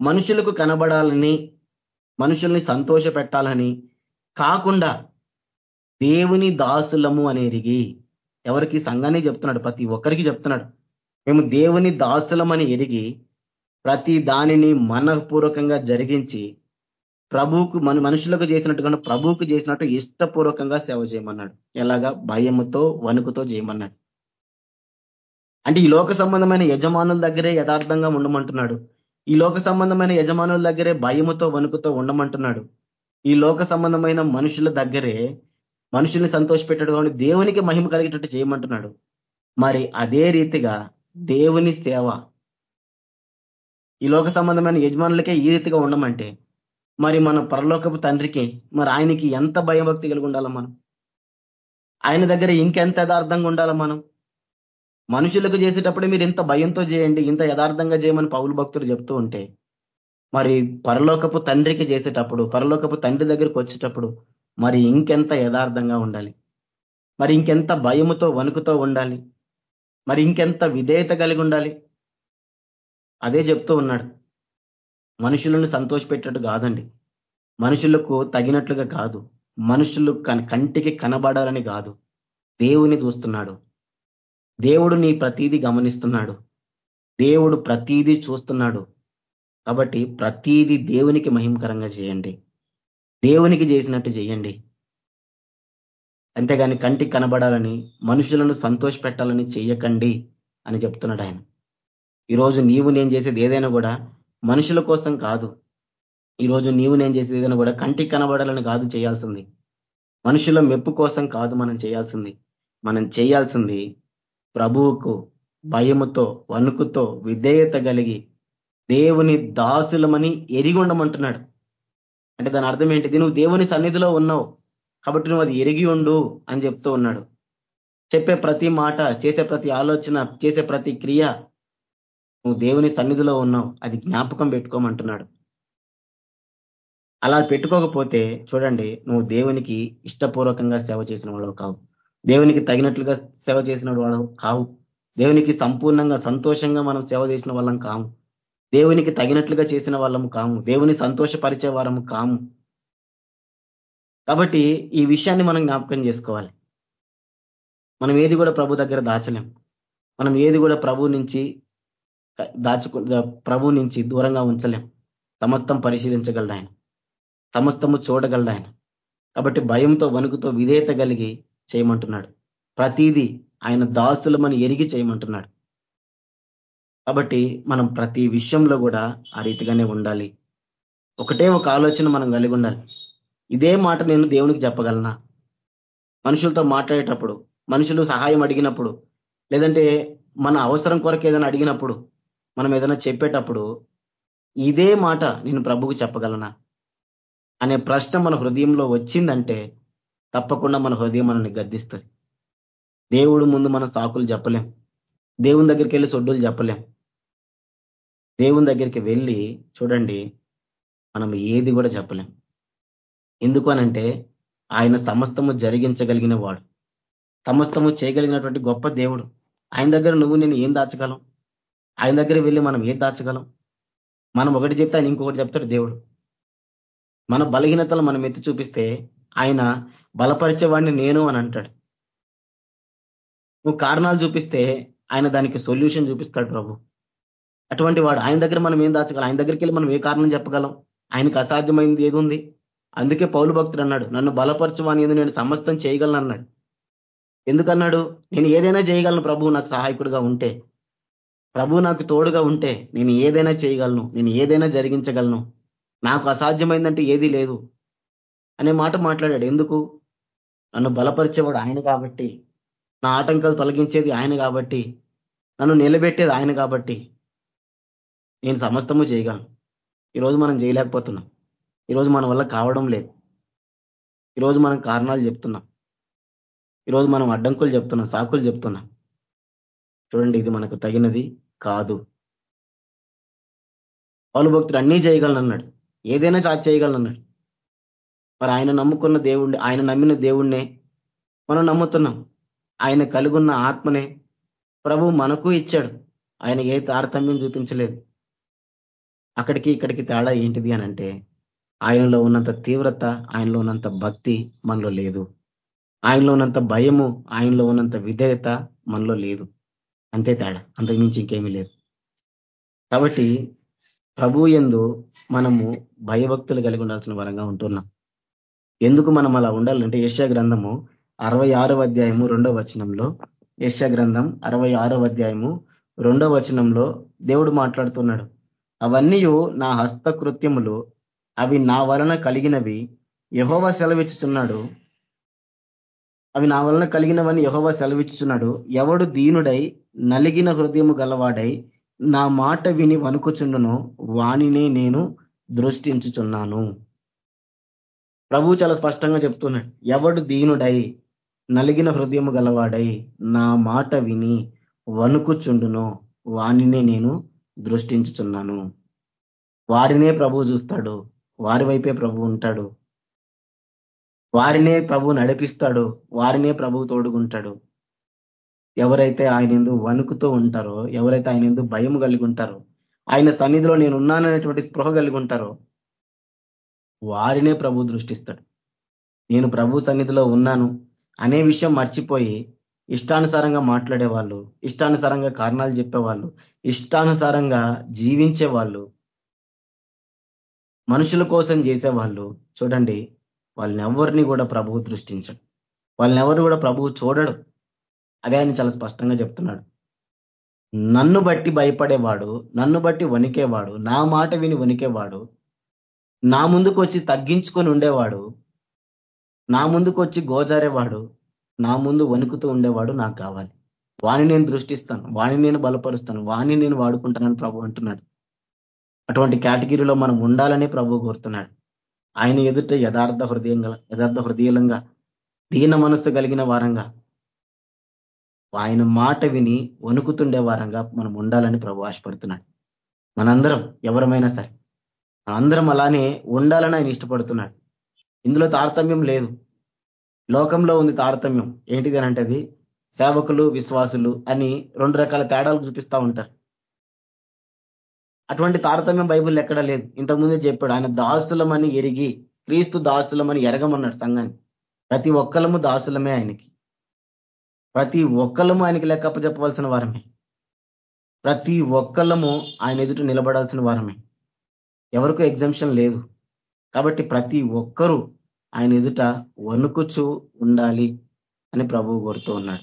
మనుషులకు కనబడాలని మనుషుల్ని సంతోష పెట్టాలని కాకుండా దేవుని దాసులము అని ఎరిగి ఎవరికి సంఘాన్ని చెప్తున్నాడు? ప్రతి ఒక్కరికి చెప్తున్నాడు. మేము దేవుని దాసులమని ఎరిగి ప్రతి దానిని మనపూర్వకంగా జరిగించి ప్రభువుకు మన మనుషులకు చేసినట్టుగా ప్రభువుకు చేసినట్టు ఇష్టపూర్వకంగా సేవ చేయమన్నాడు. ఎలాగా? భయముతో వణుకుతో చేయమన్నాడు. అంటే ఈ లోక సంబంధమైన యజమానుల దగ్గరే యథార్థంగా ఉండమంటున్నాడు. ఈ లోక సంబంధమైన యజమానుల దగ్గరే భయముతో వణుకుతో ఉండమంటున్నాడు. ఈ లోక సంబంధమైన మనుషుల దగ్గరే మనుషుల్ని సంతోషపెట్టడం దేవునికి మహిమ కలిగేటట్టు చేయమంటున్నాడు. మరి అదే రీతిగా దేవుని సేవ. ఈ లోక సంబంధమైన యజమానులకే ఈ రీతిగా ఉండమంటే మరి మన పరలోకపు తండ్రికి మరి ఆయనకి ఎంత భయభక్తి కలిగి ఉండాలా మనం? ఆయన దగ్గర ఇంకెంత యథార్థంగా ఉండాలా మనం? మనుషులకు చేసేటప్పుడు మీరు ఇంత భయంతో చేయండి ఇంత యథార్థంగా చేయమని పౌలు భక్తులు చెప్తూ ఉంటే మరి పరలోకపు తండ్రికి చేసేటప్పుడు పరలోకపు తండ్రి దగ్గరికి వచ్చేటప్పుడు మరి ఇంకెంత యథార్థంగా ఉండాలి? మరి ఇంకెంత భయముతో వణుకుతో ఉండాలి? మరి ఇంకెంత విధేయత కలిగి ఉండాలి? అదే చెప్తూ ఉన్నాడు. మనుషులను సంతోషపెట్టేట్టు కాదండి. మనుషులకు తగినట్లుగా కాదు. మనుషులు కంటికి కనబడాలని కాదు. దేవుని చూస్తున్నాడు. దేవుడు నీ ప్రతీది గమనిస్తున్నాడు. దేవుడు ప్రతీది చూస్తున్నాడు. కాబట్టి ప్రతీది దేవునికి మహిమకరంగా చేయండి. దేవునికి చేసినట్టు చేయండి. అంతేగాని కంటికి కనబడాలని మనుషులను సంతోష పెట్టాలని చేయకండి అని చెప్తున్నాడు ఆయన. ఈరోజు నీవు నేను చేసేది ఏదైనా కూడా మనుషుల కోసం కాదు. ఈరోజు నీవు నేను చేసేది ఏదైనా కూడా కంటికి కనబడాలని కాదు చేయాల్సింది. మనుషుల మెప్పు కోసం కాదు మనం చేయాల్సింది. మనం చేయాల్సింది ప్రభువుకు భయముతో వణుకుతో విధేయత కలిగి దేవుని దాసులమని ఎరిగి ఉండమంటున్నాడు అంటే దాని అర్థం ఏంటిది? నువ్వు దేవుని సన్నిధిలో ఉన్నావు కాబట్టి నువ్వు అది ఎరిగి ఉండు అని చెప్తూ ఉన్నాడు. చెప్పే ప్రతి మాట చేసే ప్రతి ఆలోచన చేసే ప్రతి క్రియ నువ్వు దేవుని సన్నిధిలో ఉన్నావు అది జ్ఞాపకం పెట్టుకోమంటున్నాడు. అలా పెట్టుకోకపోతే చూడండి నువ్వు దేవునికి ఇష్టపూర్వకంగా సేవ చేసిన వాడు కావు. దేవునికి తగినట్లుగా సేవ చేసిన వాళ్ళం కావు. దేవునికి సంపూర్ణంగా సంతోషంగా మనం సేవ చేసిన వాళ్ళం కాము. దేవునికి తగినట్లుగా చేసిన వాళ్ళము కాము. దేవుని సంతోషపరిచే వారము కాము. కాబట్టి ఈ విషయాన్ని మనం జ్ఞాపకం చేసుకోవాలి. మనం ఏది కూడా ప్రభు దగ్గర దాచలేం. మనం ఏది కూడా ప్రభు నుంచి దాచుకు ప్రభు నుంచి దూరంగా ఉంచలేం. సమస్తం పరిశీలించగలడు ఆయన. సమస్తము చూడగలడు ఆయన. కాబట్టి భయంతో వణుకుతో విధేయత కలిగి చేయమంటున్నాడు. ప్రతిదీ ఆయన దాసులమని ఎరిగి చేయమంటున్నాడు. కాబట్టి మనం ప్రతి విషయంలో కూడా ఆ రీతిగానే ఉండాలి. ఒకటే ఒక ఆలోచన మనం కలిగి ఉండాలి. ఇదే మాట నేను దేవునికి చెప్పగలనా? మనుషులతో మాట్లాడేటప్పుడు మనుషులు సహాయం అడిగినప్పుడు లేదంటే మన అవసరం కొరకు ఏదైనా అడిగినప్పుడు మనం ఏదైనా చెప్పేటప్పుడు ఇదే మాట నేను ప్రభుకు చెప్పగలనా? అనే ప్రశ్న మన హృదయంలో వచ్చిందంటే తప్పకుండా మన హృదయం మనల్ని గద్దిస్తుంది. దేవుడు ముందు మన సాకులు చెప్పలేం. దేవుని దగ్గరికి వెళ్ళి సొడ్డులు చెప్పలేం. దేవుని దగ్గరికి వెళ్ళి చూడండి మనం ఏది కూడా చెప్పలేం. ఎందుకు అనంటే ఆయన సమస్తము జరిగించగలిగిన వాడు. సమస్తము చేయగలిగినటువంటి గొప్ప దేవుడు. ఆయన దగ్గర నువ్వు నేను ఏం దాచగలం? ఆయన దగ్గర వెళ్ళి మనం ఏం దాచగలం? మనం ఒకటి చెప్తే ఆయన ఇంకొకటి చెప్తాడు దేవుడు. మన బలహీనతలు మనం ఎత్తి చూపిస్తే ఆయన బలపరిచేవాడిని నేను అని అంటాడు. నువ్వు కారణాలు చూపిస్తే ఆయన దానికి సొల్యూషన్ చూపిస్తాడు ప్రభు. అటువంటి వాడు ఆయన దగ్గర మనం ఏం దాచగలం? ఆయన దగ్గరికి వెళ్ళి మనం ఏ కారణం చెప్పగలం? ఆయనకు అసాధ్యమైంది ఏది ఉంది? అందుకే పౌలు భక్తుడు అన్నాడు నన్ను బలపరచవాని ఏదో నేను సమస్తం చేయగలను అన్నాడు. ఎందుకన్నాడు? నేను ఏదైనా చేయగలను ప్రభు నాకు సహాయకుడుగా ఉంటే. ప్రభు నాకు తోడుగా ఉంటే నేను ఏదైనా చేయగలను నేను ఏదైనా జరిగించగలను. నాకు అసాధ్యమైందంటే ఏదీ లేదు. అనే మాట మాట్లాడాడు. ఎందుకు? నన్ను బలపరిచేవాడు ఆయన కాబట్టి నా ఆటంకాలు తొలగించేది ఆయన కాబట్టి నన్ను నిలబెట్టేది ఆయన కాబట్టి నేను సమస్తము చేయగలను ఈరోజు మనం చేయలేకపోతున్నాం. ఈరోజు మన వల్ల కావడం లేదు. ఈరోజు మనం కారణాలు చెప్తున్నాం. ఈరోజు మనం అడ్డంకులు చెప్తున్నాం సాకులు చెప్తున్నాం. చూడండి ఇది మనకు తగినది కాదు. పౌలు భక్తుడు అన్నీ చేయగలనన్నాడు. ఏదైనా చేయగలనన్నాడు. మరి ఆయన నమ్ముకున్న దేవుణ్ణి ఆయన నమ్మిన దేవుణ్ణే మనం నమ్ముతున్నాం. ఆయన కలుగున్న ఆత్మనే ప్రభు మనకు ఇచ్చాడు. ఆయన ఏ తారతమ్యం చూపించలేదు. అక్కడికి ఇక్కడికి తేడా ఏంటిది అని అంటే ఆయనలో ఉన్నంత తీవ్రత ఆయనలో ఉన్నంత భక్తి మనలో లేదు. ఆయనలో ఉన్నంత భయము ఆయనలో ఉన్నంత విధేయత మనలో లేదు. అంతే తేడా. అంతకుమించి ఇంకేమీ లేదు. కాబట్టి ప్రభు ఎందు మనము భయభక్తులు కలిగి ఉండాల్సిన వరంగా ఉంటున్నాం. ఎందుకు మనం అలా ఉండాలంటే ఏషియా గ్రంథము అరవై అధ్యాయము రెండవ వచనంలో ఏషియా గ్రంథం అరవై అధ్యాయము రెండవ వచనంలో దేవుడు మాట్లాడుతున్నాడు. అవన్నీ నా హస్తకృత్యములు అవి నా వలన కలిగినవి యహోవ సెలవిచ్చుచున్నాడు. అవి నా వలన కలిగినవని యహోవ సెలవిచ్చుచున్నాడు. ఎవడు దీనుడై నలిగిన హృదయము గలవాడై నా మాట విని వణుకుచుండును వాణినే నేను దృష్టించుచున్నాను. ప్రభు చాలా స్పష్టంగా చెప్తున్నాడు ఎవడు దీనుడై నలిగిన హృదయము గలవాడై నా మాట విని వణుకుచుండునో వానినే నేను దృష్టించుచున్నాను. వారినే ప్రభు చూస్తాడు వారి వైపే ప్రభు ఉంటాడు. వారినే ప్రభు నడిపిస్తాడు వారినే ప్రభు తోడుగుంటాడు. ఎవరైతే ఆయన ఎందు వణుకుతూ ఉంటారో ఎవరైతే ఆయన ఎందు భయం కలిగి ఉంటారో ఆయన సన్నిధిలో నేను ఉన్నాననేటువంటి స్పృహ కలిగి ఉంటారో వారినే ప్రభు దృష్టిస్తాడు. నేను ప్రభు సన్నిధిలో ఉన్నాను అనే విషయం మర్చిపోయి ఇష్టానుసారంగా మాట్లాడే వాళ్ళు ఇష్టానుసారంగా కారణాలు చెప్పేవాళ్ళు ఇష్టానుసారంగా జీవించే వాళ్ళు మనుషుల కోసం చేసేవాళ్ళు చూడండి వాళ్ళని ఎవరిని కూడా ప్రభువు దృష్టించడు. వాళ్ళని ఎవరు కూడా ప్రభువు చూడడు. అదే ఆయన చాలా స్పష్టంగా చెప్తున్నాడు. నన్ను బట్టి భయపడేవాడు నన్ను బట్టి వణికేవాడు నా మాట విని వణికేవాడు నా ముందుకు వచ్చి తగ్గించుకొని ఉండేవాడు నా ముందుకు వచ్చి గోజారేవాడు నా ముందు వణుకుతూ ఉండేవాడు నాకు కావాలి. వాణి నేను దృష్టిస్తాను వాణి నేను బలపరుస్తాను వాణి నేను వాడుకుంటానని ప్రభు అంటున్నాడు. అటువంటి కేటగిరీలో మనం ఉండాలని ప్రభు కోరుతున్నాడు. ఆయన ఎదుట యథార్థ హృదయం యథార్థ హృదయంగా దీన మనస్సు కలిగిన వారంగా ఆయన మాట విని వణుకుతుండే వారంగా మనం ఉండాలని ప్రభు ఆశపడుతున్నాడు. మనందరం ఎవరమైనా సరే అందరం అలానే ఉండాలని ఆయన ఇష్టపడుతున్నాడు. ఇందులో తారతమ్యం లేదు. లోకంలో ఉంది తారతమ్యం. ఏంటిది అని అంటే సేవకులు విశ్వాసులు అని రెండు రకాల తేడాలు చూపిస్తూ ఉంటారు. అటువంటి తారతమ్యం బైబుల్ ఎక్కడా లేదు. ఇంతకుముందే చెప్పాడు ఆయన దాసులమని ఎరిగి క్రీస్తు దాసులమని ఎరగమన్నాడు సంఘాన్ని. ప్రతి ఒక్కలము దాసులమే ఆయనకి. ప్రతి ఒక్కలము ఆయనకి లెక్కప్ప చెప్పవలసిన వారమే. ప్రతి ఒక్కళ్ళము ఆయన ఎదుట నిలబడాల్సిన వారమే. ఎవరికూ ఎగ్జంప్షన్ లేదు. కాబట్టి ప్రతి ఒక్కరూ ఆయన ఎదుట వణుకుచూ ఉండాలి అని ప్రభువు కోరుతూ ఉన్నాడు.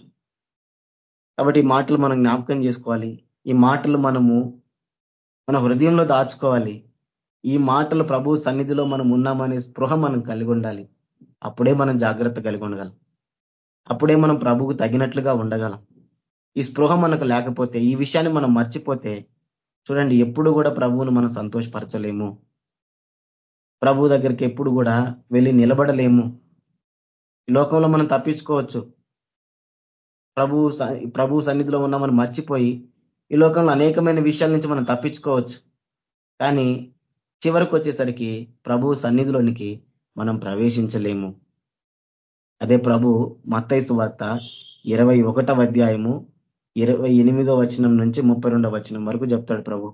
కాబట్టి ఈ మాటలు మనం జ్ఞాపకం చేసుకోవాలి. ఈ మాటలు మనము మన హృదయంలో దాచుకోవాలి. ఈ మాటలు ప్రభు సన్నిధిలో మనం ఉన్నామనే స్పృహ మనం కలిగి ఉండాలి. అప్పుడే మనం జాగ్రత్త కలిగి ఉండగలం. అప్పుడే మనం ప్రభువుకు తగినట్లుగా ఉండగలం. ఈ స్పృహ మనకు లేకపోతే ఈ విషయాన్ని మనం మర్చిపోతే చూడండి ఎప్పుడు కూడా ప్రభువును మనం సంతోషపరచలేము. ప్రభు దగ్గరికి ఎప్పుడు కూడా వెళ్ళి నిలబడలేము. ఈ లోకంలో మనం తప్పించుకోవచ్చు. ప్రభు ప్రభు సన్నిధిలో ఉన్నామని మర్చిపోయి ఈ లోకంలో అనేకమైన విషయాల నుంచి మనం తప్పించుకోవచ్చు. కానీ చివరికి వచ్చేసరికి ప్రభు సన్నిధిలోనికి మనం ప్రవేశించలేము. అదే ప్రభు మత్తైసు వార్త ఇరవై అధ్యాయము ఇరవై ఎనిమిదో వచనం నుంచి ముప్పై రెండవ వచనం వరకు చెప్తాడు ప్రభు.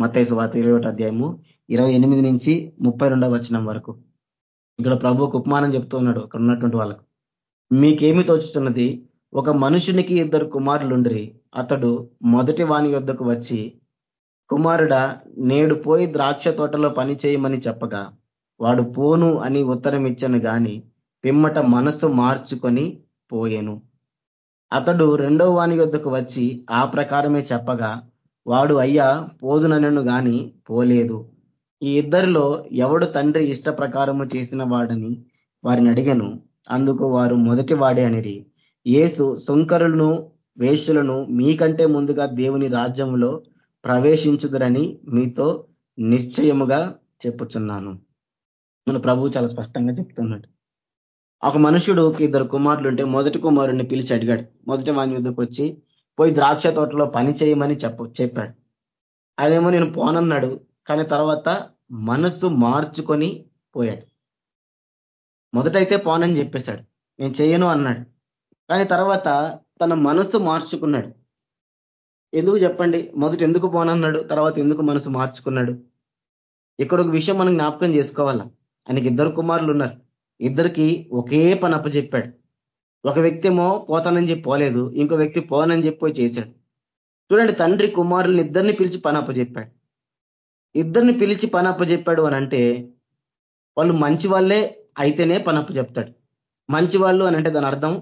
మత్తైసు వార్త ఇరవై ఒకటి అధ్యాయము ఇరవై ఎనిమిది నుంచి ముప్పై రెండవ వచనం వరకు. ఇక్కడ ప్రభు ఉపమానం చెప్తూ ఉన్నాడు అక్కడ ఉన్నటువంటి వాళ్ళకు. మీకేమి తోచుతున్నది? ఒక మనుషునికి ఇద్దరు కుమారులుండ్రి. అతడు మొదటి వాని యొద్దకు వచ్చి కుమారుడ నేడు పోయి ద్రాక్ష తోటలో పని చేయమని చెప్పగా వాడు పోను అని ఉత్తరం ఇచ్చను గాని పిమ్మట మనస్సు మార్చుకొని పోయేను. అతడు రెండవ వాని యొద్దకు వచ్చి ఆ ప్రకారమే చెప్పగా వాడు అయ్యా పోదునను గాని పోలేదు. ఈ ఇద్దరిలో ఎవడు తండ్రి ఇష్ట ప్రకారము చేసిన వాడని వారిని అడిగను. అందుకు వారు మొదటి వాడే అనిరి. యేసు సుంకరులను వేష్యులను మీకంటే ముందుగా దేవుని రాజ్యంలో ప్రవేశించుదురని మీతో నిశ్చయముగా చెప్పుచున్నాను. మన ప్రభువు చాలా స్పష్టంగా చెప్తున్నాడు. ఒక మనుషుడు ఇద్దరు కుమారులు ఉంటే మొదటి కుమారుడిని పిలిచి అడిగాడు. మొదటి వాని మీదకి వచ్చి పోయి ద్రాక్ష తోటలో పని చేయమని చెప్ప చెప్పాడు. ఆయనేమో నేను పోనన్నాడు కానీ తర్వాత మనస్సు మార్చుకొని పోయాడు. మొదటైతే పోనని చెప్పేశాడు. నేను చేయను అన్నాడు. కానీ తర్వాత తన మనస్సు మార్చుకున్నాడు. ఎందుకు చెప్పండి? మొదట ఎందుకు పోనన్నాడు? తర్వాత ఎందుకు మనసు మార్చుకున్నాడు? ఇక్కడ ఒక విషయం మనం జ్ఞాపకం చేసుకోవాలా? ఆయనకి ఇద్దరు కుమారులు ఉన్నారు. ఇద్దరికి ఒకే పని అప్పచెప్పాడు ఒక వ్యక్తి ఏమో పోతానని చెప్పి పోలేదు ఇంకో వ్యక్తి పోనని చెప్పి చేశాడు. చూడండి తండ్రి కుమారుల్ని ఇద్దరిని పిలిచి పని అప్పచెప్పాడు ఇద్దరిని పిలిచి పని అప్పచెప్పాడు అని అంటే వాళ్ళు మంచి వాళ్ళే అయితేనే పని అప్పచెప్తాడు మంచి వాళ్ళు అని అంటే దాని అర్థం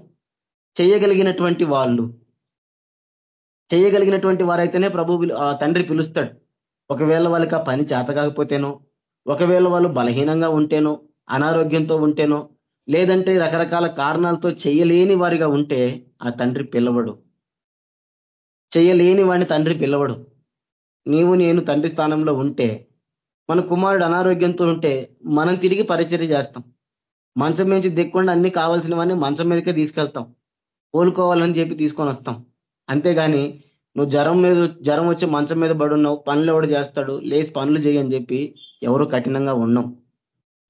చేయగలిగినటువంటి వాళ్ళు చేయగలిగినటువంటి వారైతేనే ప్రభు తండ్రి పిలుస్తాడు. ఒకవేళ వాళ్ళకి ఆ పని చేత కాకపోతేనో ఒకవేళ వాళ్ళు బలహీనంగా ఉంటేనో అనారోగ్యంతో ఉంటేనో లేదంటే రకరకాల కారణాలతో చేయలేని వారిగా ఉంటే ఆ తండ్రి పిల్లవడు చేయలేని వాడిని తండ్రి పిల్లవడు నీవు నేను తండ్రి స్థానంలో ఉంటే మన కుమారుడు అనారోగ్యంతో ఉంటే మనం తిరిగి పరిచర్య చేస్తాం. మంచం మీద దిక్కుండా అన్ని కావాల్సినవన్నీ మంచం మీదకే తీసుకెళ్తాం. కోలుకోవాలని చెప్పి తీసుకొని వస్తాం. అంతేగాని నువ్వు జ్వరం మీద జ్వరం వచ్చి మంచం మీద పడున్నావు పనులు ఎవడు చేస్తాడు లేచి పనులు చేయని చెప్పి ఎవరు కఠినంగా ఉన్నాం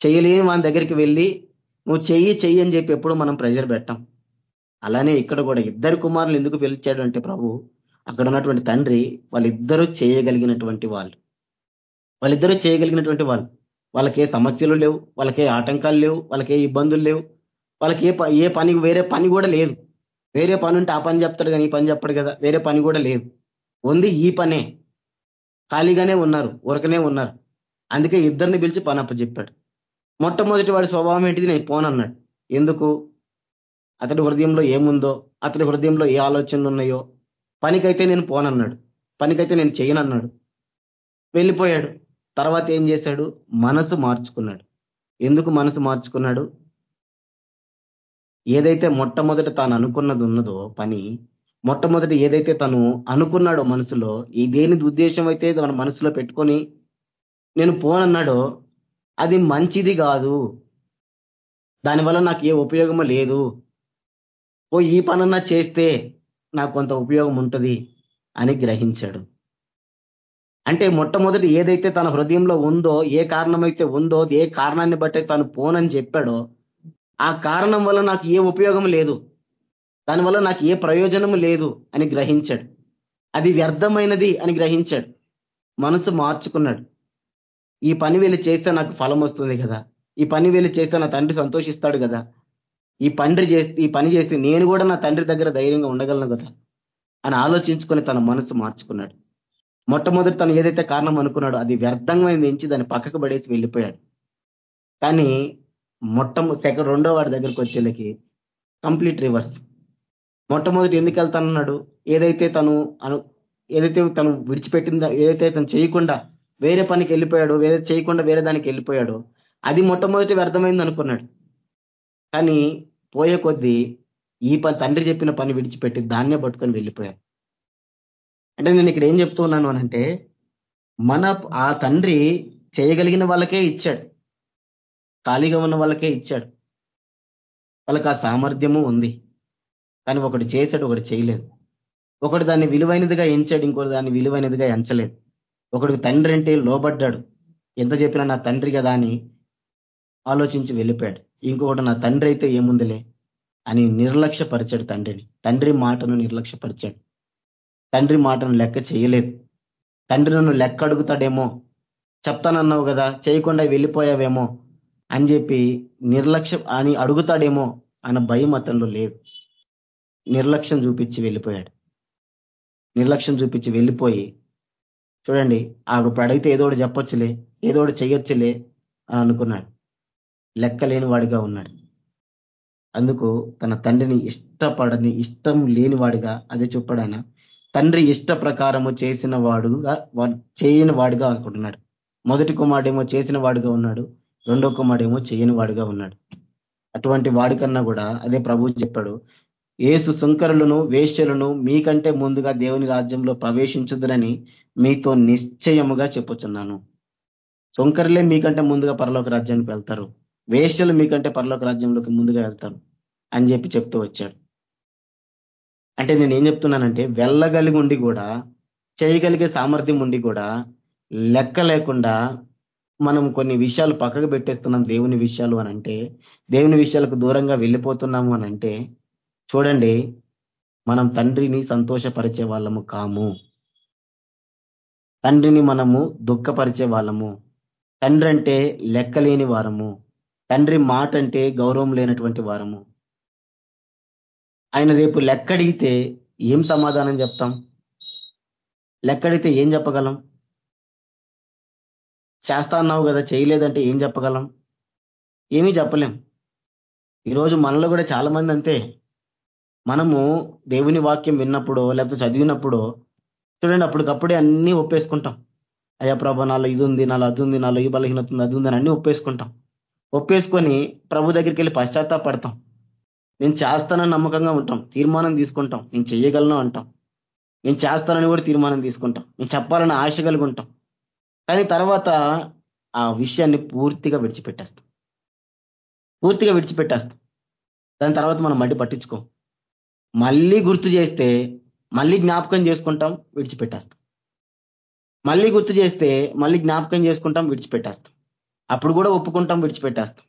చేయలేని వాని దగ్గరికి వెళ్ళి నువ్వు చెయ్యి చెయ్యి అని చెప్పి ఎప్పుడు మనం ప్రెజర్ పెట్టాం. అలానే ఇక్కడ కూడా ఇద్దరు కుమారులు ఎందుకు పిలిచాడు అంటే ప్రభు అక్కడ ఉన్నటువంటి తండ్రి వాళ్ళిద్దరూ చేయగలిగినటువంటి వాళ్ళు. వాళ్ళిద్దరూ చేయగలిగినటువంటి వాళ్ళు. వాళ్ళకే సమస్యలు లేవు వాళ్ళకే ఆటంకాలు లేవు వాళ్ళకే ఇబ్బందులు లేవు. వాళ్ళకి ఏ ఏ పని వేరే పని కూడా లేదు. వేరే పని ఉంటే ఆ పని చెప్తాడు కానీ ఈ పని చెప్పడు కదా వేరే పని కూడా లేదు. ఉంది ఈ పనే. ఖాళీగానే ఉన్నారు ఉరకనే ఉన్నారు. అందుకే ఇద్దరిని పిలిచి పని అప్పచెప్పాడు. మొట్టమొదటి వాడి స్వభావం ఏంటిది? నేను పోనన్నాడు. ఎందుకు? అతడి హృదయంలో ఏముందో అతడి హృదయంలో ఏ ఆలోచనలు ఉన్నాయో. పనికైతే నేను పోనన్నాడు. పనికైతే నేను చేయనన్నాడు. వెళ్ళిపోయాడు. తర్వాత ఏం చేశాడు? మనసు మార్చుకున్నాడు. ఎందుకు మనసు మార్చుకున్నాడు? ఏదైతే మొట్టమొదట తాను అనుకున్నది ఉన్నదో పని మొట్టమొదటి ఏదైతే తను అనుకున్నాడో మనసులో ఈ దేని ఉద్దేశం అయితే తన మనసులో పెట్టుకొని నేను పోనన్నాడో అది మంచిది కాదు. దానివల్ల నాకు ఏ ఉపయోగము లేదు. ఓ ఈ పనన్నా చేస్తే నాకు కొంత ఉపయోగం ఉంటుంది అని గ్రహించాడు. అంటే మొట్టమొదటి ఏదైతే తన హృదయంలో ఉందో ఏ కారణమైతే ఉందో ఏ కారణాన్ని బట్టి తను పోనని చెప్పాడో ఆ కారణం వల్ల నాకు ఏ ఉపయోగం లేదు. దానివల్ల నాకు ఏ ప్రయోజనం లేదు అని గ్రహించాడు. అది వ్యర్థమైనది అని గ్రహించాడు. మనసు మార్చుకున్నాడు. ఈ పని వీళ్ళు చేస్తే నాకు ఫలం వస్తుంది కదా. ఈ పని వీళ్ళు చేస్తే నా తండ్రి సంతోషిస్తాడు కదా. ఈ పండ్రి చేస్తే ఈ పని చేస్తే నేను కూడా నా తండ్రి దగ్గర ధైర్యంగా ఉండగలను కదా. అని ఆలోచించుకొని తన మనసు మార్చుకున్నాడు. మొట్టమొదటి తను ఏదైతే కారణం అనుకున్నాడో అది వ్యర్థంగా ఎంచి దాన్ని పక్కకు పడేసి వెళ్ళిపోయాడు. కానీ మొట్ట సెకండ్ రెండో వాడి దగ్గరికి వచ్చేళ్ళకి కంప్లీట్ రివర్స్. మొట్టమొదటి ఎందుకు వెళ్తానన్నాడు? ఏదైతే తను అను ఏదైతే తను విడిచిపెట్టిందో ఏదైతే తను చేయకుండా వేరే పనికి వెళ్ళిపోయాడు వేరే చేయకుండా వేరే దానికి వెళ్ళిపోయాడు. అది మొట్టమొదటి వ్యర్థమైంది అనుకున్నాడు. కానీ పోయే కొద్దీ ఈ పని తండ్రి చెప్పిన పని విడిచిపెట్టి దాన్నే పట్టుకొని వెళ్ళిపోయాడు. అంటే నేను ఇక్కడ ఏం చెప్తున్నాను అనంటే మన ఆ తండ్రి చేయగలిగిన వాళ్ళకే ఇచ్చాడు. ఖాళీగా ఉన్న వాళ్ళకే ఇచ్చాడు. వాళ్ళకి ఆ సామర్థ్యము ఉంది. కానీ ఒకటి చేశాడు ఒకటి చేయలేదు. ఒకటి దాన్ని విలువైనదిగా ఎంచాడు ఇంకోటి దాన్ని విలువైనదిగా ఎంచలేదు. ఒకడికి తండ్రి అంటే లోబడ్డాడు. ఎంత చెప్పినా నా తండ్రి కదా అని ఆలోచించి వెళ్ళిపోయాడు. ఇంకొకటి నా తండ్రి అయితే ఏముందిలే అని నిర్లక్ష్యపరిచాడు తండ్రిని. తండ్రి మాటను నిర్లక్ష్యపరిచాడు. తండ్రి మాటను లెక్క చేయలేదు. తండ్రి నన్ను లెక్క అడుగుతాడేమో? చెప్తానన్నావు కదా చేయకుండా వెళ్ళిపోయావేమో అని చెప్పి నిర్లక్ష్యం అని అడుగుతాడేమో అన్న భయం అతనిలో లేదు. నిర్లక్ష్యం చూపించి వెళ్ళిపోయాడు. నిర్లక్ష్యం చూపించి వెళ్ళిపోయి చూడండి ఆవిడ అడిగితే ఏదో ఒకటి చెప్పొచ్చులే ఏదో ఒకటి చెయ్యొచ్చులే అని అనుకున్నాడు. లెక్కలేని వాడిగా ఉన్నాడు. అందుకు తన తండ్రిని ఇష్టపడని ఇష్టం లేనివాడిగా అదే చెప్పడాన తండ్రి ఇష్ట ప్రకారము చేసిన వాడుగా చేయని వాడిగా అనుకుంటున్నాడు. మొదటి కుమారుడేమో చేసిన వాడుగా ఉన్నాడు రెండో కుమారుడేమో చేయని వాడుగా ఉన్నాడు. అటువంటి వాడికన్నా కూడా అదే ప్రభు చెప్పాడు ఏసు సుంకరులను వేశ్యలను మీకంటే ముందుగా దేవుని రాజ్యంలో ప్రవేశించుదురని మీతో నిశ్చయముగా చెప్పుచున్నాను. సొంకరులే మీకంటే ముందుగా పరలోక రాజ్యానికి వెళ్తారు. వేష్యలు మీకంటే పరలోక రాజ్యంలోకి ముందుగా వెళ్తారు అని చెప్పి చెప్తూ వచ్చాడు. అంటే నేను ఏం చెప్తున్నానంటే వెళ్ళగలిగి ఉండి కూడా చేయగలిగే సామర్థ్యం ఉండి కూడా లెక్క లేకుండా మనం కొన్ని విషయాలు పక్కకు పెట్టేస్తున్నాం దేవుని విషయాలు అని అంటే దేవుని విషయాలకు దూరంగా వెళ్ళిపోతున్నాము అని అంటే చూడండి మనం తండ్రిని సంతోషపరిచే వాళ్ళము కాము. తండ్రిని మనము దుఃఖపరిచే వాళ్ళము. తండ్రి అంటే లెక్కలేని వారము. తండ్రి మాట అంటే గౌరవం లేనటువంటి వారము. ఆయన రేపు లెక్కడిగితే ఏం సమాధానం చెప్తాం? లెక్కడితే ఏం చెప్పగలం? చేస్తా అన్నావు కదా చేయలేదంటే ఏం చెప్పగలం? ఏమీ చెప్పలేం. ఈరోజు మనలో కూడా చాలా మంది అంతే. మనము దేవుని వాక్యం విన్నప్పుడో లేకపోతే చదివినప్పుడు చూడండి అప్పటికప్పుడే అన్నీ ఒప్పేసుకుంటాం. అయ్యా ప్రభా నాలో ఇది ఉంది నాలో అది ఉంది నాలో ఈ బలహీనత ఉంది అది ఉంది అని అన్నీ ఒప్పేసుకుంటాం. ఒప్పేసుకొని ప్రభు దగ్గరికి వెళ్ళి పశ్చాత్తాపడతాం. నేను చేస్తానని నమ్మకంగా ఉంటాం తీర్మానం తీసుకుంటాం నేను చేయగలను అంటాం. నేను చేస్తానని కూడా తీర్మానం తీసుకుంటాం నేను చెప్పాలని ఆశ కలిగి ఉంటాం. కానీ తర్వాత ఆ విషయాన్ని పూర్తిగా విడిచిపెట్టేస్తాం. పూర్తిగా విడిచిపెట్టేస్తాం. దాని తర్వాత మనం మళ్ళీ పట్టించుకోం. మళ్ళీ గుర్తు చేస్తే మళ్ళీ జ్ఞాపకం చేసుకుంటాం విడిచిపెట్టేస్తాం. మళ్ళీ గుర్తు చేస్తే మళ్ళీ జ్ఞాపకం చేసుకుంటాం విడిచిపెట్టేస్తాం. అప్పుడు కూడా ఒప్పుకుంటాం విడిచిపెట్టేస్తాం.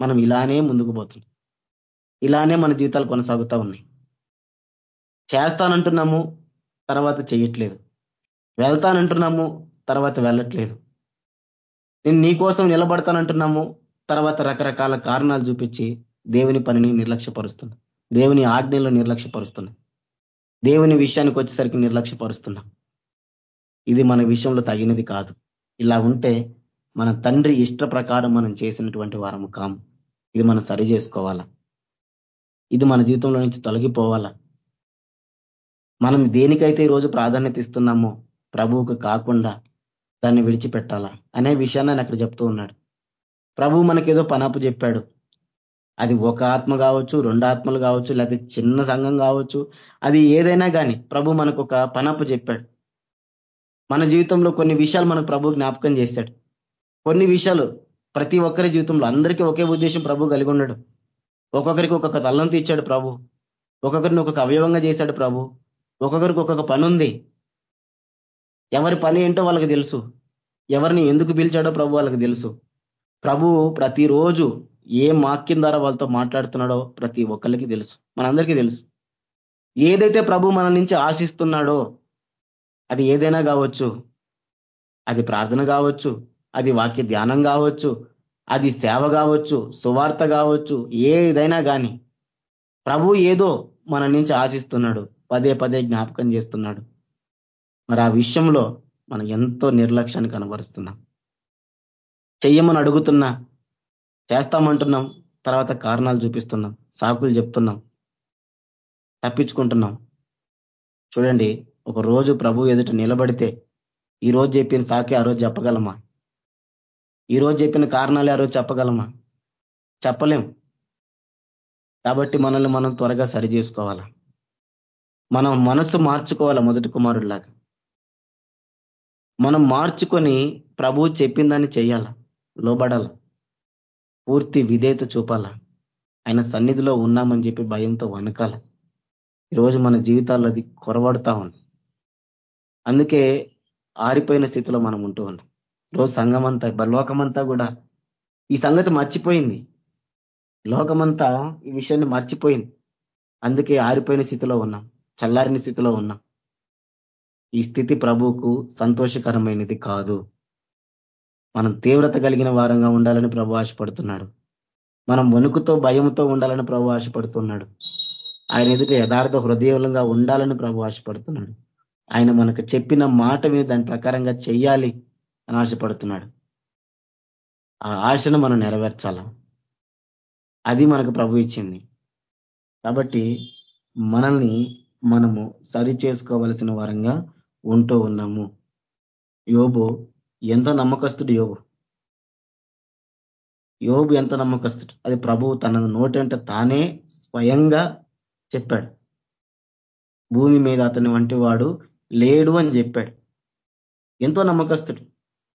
మనం ఇలానే ముందుకు పోతుంది ఇలానే మన జీవితాలు కొనసాగుతూ ఉన్నాయి. చేస్తానంటున్నాము తర్వాత చేయట్లేదు. వెళ్తానంటున్నాము తర్వాత వెళ్ళట్లేదు. నేను నీ కోసం నిలబడతానంటున్నాము తర్వాత రకరకాల కారణాలు చూపించి దేవుని పనిని నిర్లక్ష్యపరుస్తున్నాం దేవుని ఆజ్ఞలో నిర్లక్ష్యపరుస్తున్నాం దేవుని విషయానికి వచ్చేసరికి నిర్లక్ష్యపరుస్తున్నాం. ఇది మన విషయంలో తగినది కాదు. ఇలా ఉంటే మన తండ్రి ఇష్ట ప్రకారం మనం చేసినటువంటి వారము కాము ఇది మనం సరి చేసుకోవాలా? ఇది మన జీవితంలో నుంచి తొలగిపోవాలా? మనం దేనికైతే ఈరోజు ప్రాధాన్యత ఇస్తున్నామో ప్రభువుకు కాకుండా దాన్ని విడిచిపెట్టాలా? అనే విషయాన్ని ఆయన అక్కడ చెప్తూ ఉన్నాడు. ప్రభు మనకేదో పనాపు చెప్పాడు. అది ఒక ఆత్మ కావచ్చు రెండు ఆత్మలు కావచ్చు లేకపోతే చిన్న సంఘం కావచ్చు అది ఏదైనా కానీ ప్రభు మనకు ఒక పనప్పు చెప్పాడు. మన జీవితంలో కొన్ని విషయాలు మనకు ప్రభు జ్ఞాపకం చేశాడు. కొన్ని విషయాలు ప్రతి ఒక్కరి జీవితంలో అందరికీ ఒకే ఉద్దేశం ప్రభు కలిగి ఉండడు. ఒక్కొక్కరికి ఒక్కొక్క తల్లంతి ఇచ్చాడు ప్రభు. ఒక్కొక్కరిని ఒక్కొక్క అవయవంగా చేశాడు ప్రభు. ఒక్కొక్కరికి ఒక్కొక్క పని ఉంది ఎవరి పని ఏంటో వాళ్ళకి తెలుసు. ఎవరిని ఎందుకు పిలిచాడో ప్రభు వాళ్ళకి తెలుసు. ప్రభు ప్రతిరోజు ఏ వాక్యం ద్వారా వాళ్ళతో మాట్లాడుతున్నాడో ప్రతి ఒక్కరికి తెలుసు. మనందరికీ తెలుసు. ఏదైతే ప్రభు మన నుంచి ఆశిస్తున్నాడో అది ఏదైనా కావచ్చు. అది ప్రార్థన కావచ్చు అది వాక్య ధ్యానం కావచ్చు అది సేవ కావచ్చు సువార్త కావచ్చు ఏదైనా కానీ ప్రభు ఏదో మన నుంచి ఆశిస్తున్నాడు పదే పదే జ్ఞాపకం చేస్తున్నాడు. మరి ఆ విషయంలో మనం ఎంతో నిర్లక్ష్యాన్ని కనబరుస్తున్నాం. చెయ్యమని అడుగుతున్నా చేస్తామంటున్నాం తర్వాత కారణాలు చూపిస్తున్నాం సాకులు చెప్తున్నాం తప్పించుకుంటున్నాం. చూడండి ఒక రోజు ప్రభు ఎదుట నిలబడితే ఈ రోజు చెప్పిన సాకి ఆ రోజు చెప్పగలమా? ఈ రోజు చెప్పిన కారణాలు ఆ రోజు చెప్పగలమా? చెప్పలేం. కాబట్టి మనల్ని మనం త్వరగా సరి చేసుకోవాలా? మనం మనసు మార్చుకోవాలా మొదటి కుమారుడిలాగా? మనం మార్చుకొని ప్రభు చెప్పిందని చేయాల? లోబడాల? పూర్తి విధేయత చూపాల? ఆయన సన్నిధిలో ఉన్నామని చెప్పి భయంతో వనకాల ఈరోజు మన జీవితాల్లో అది కొరవడతా ఉంది. అందుకే ఆరిపోయిన స్థితిలో మనం ఉంటూ ఉన్నాం. రోజు సంఘం అంతా లోకమంతా కూడా ఈ సంగతి మర్చిపోయింది. లోకమంతా ఈ విషయాన్ని మర్చిపోయింది. అందుకే ఆరిపోయిన స్థితిలో ఉన్నాం. చల్లారిన స్థితిలో ఉన్నాం. ఈ స్థితి ప్రభువుకు సంతోషకరమైనది కాదు. మనం తీవ్రత కలిగిన వారంగా ఉండాలని ప్రభు ఆశపడుతున్నాడు. మనం వణుకుతో భయంతో ఉండాలని ప్రభు ఆశపడుతున్నాడు. ఆయన ఎదుట యథార్థ హృదయంగా ఉండాలని ప్రభు ఆశపడుతున్నాడు. ఆయన మనకు చెప్పిన మాట మీద దాని ప్రకారంగా చెయ్యాలి అని ఆశపడుతున్నాడు. ఆ ఆశను మనం నెరవేర్చాల? అది మనకు ప్రభు ఇచ్చింది. కాబట్టి మనల్ని మనము సరి చేసుకోవలసిన వారంగా ఉంటూ ఉన్నాము. యోబు ఎంత నమ్మకస్తుడు యోగు యోగు ఎంత నమ్మకస్తుడు? అది ప్రభువు తన నోటంట తానే స్వయంగా చెప్పాడు. భూమి మీద అతని వంటి వాడు లేడు అని చెప్పాడు. ఎంతో నమ్మకస్తుడు.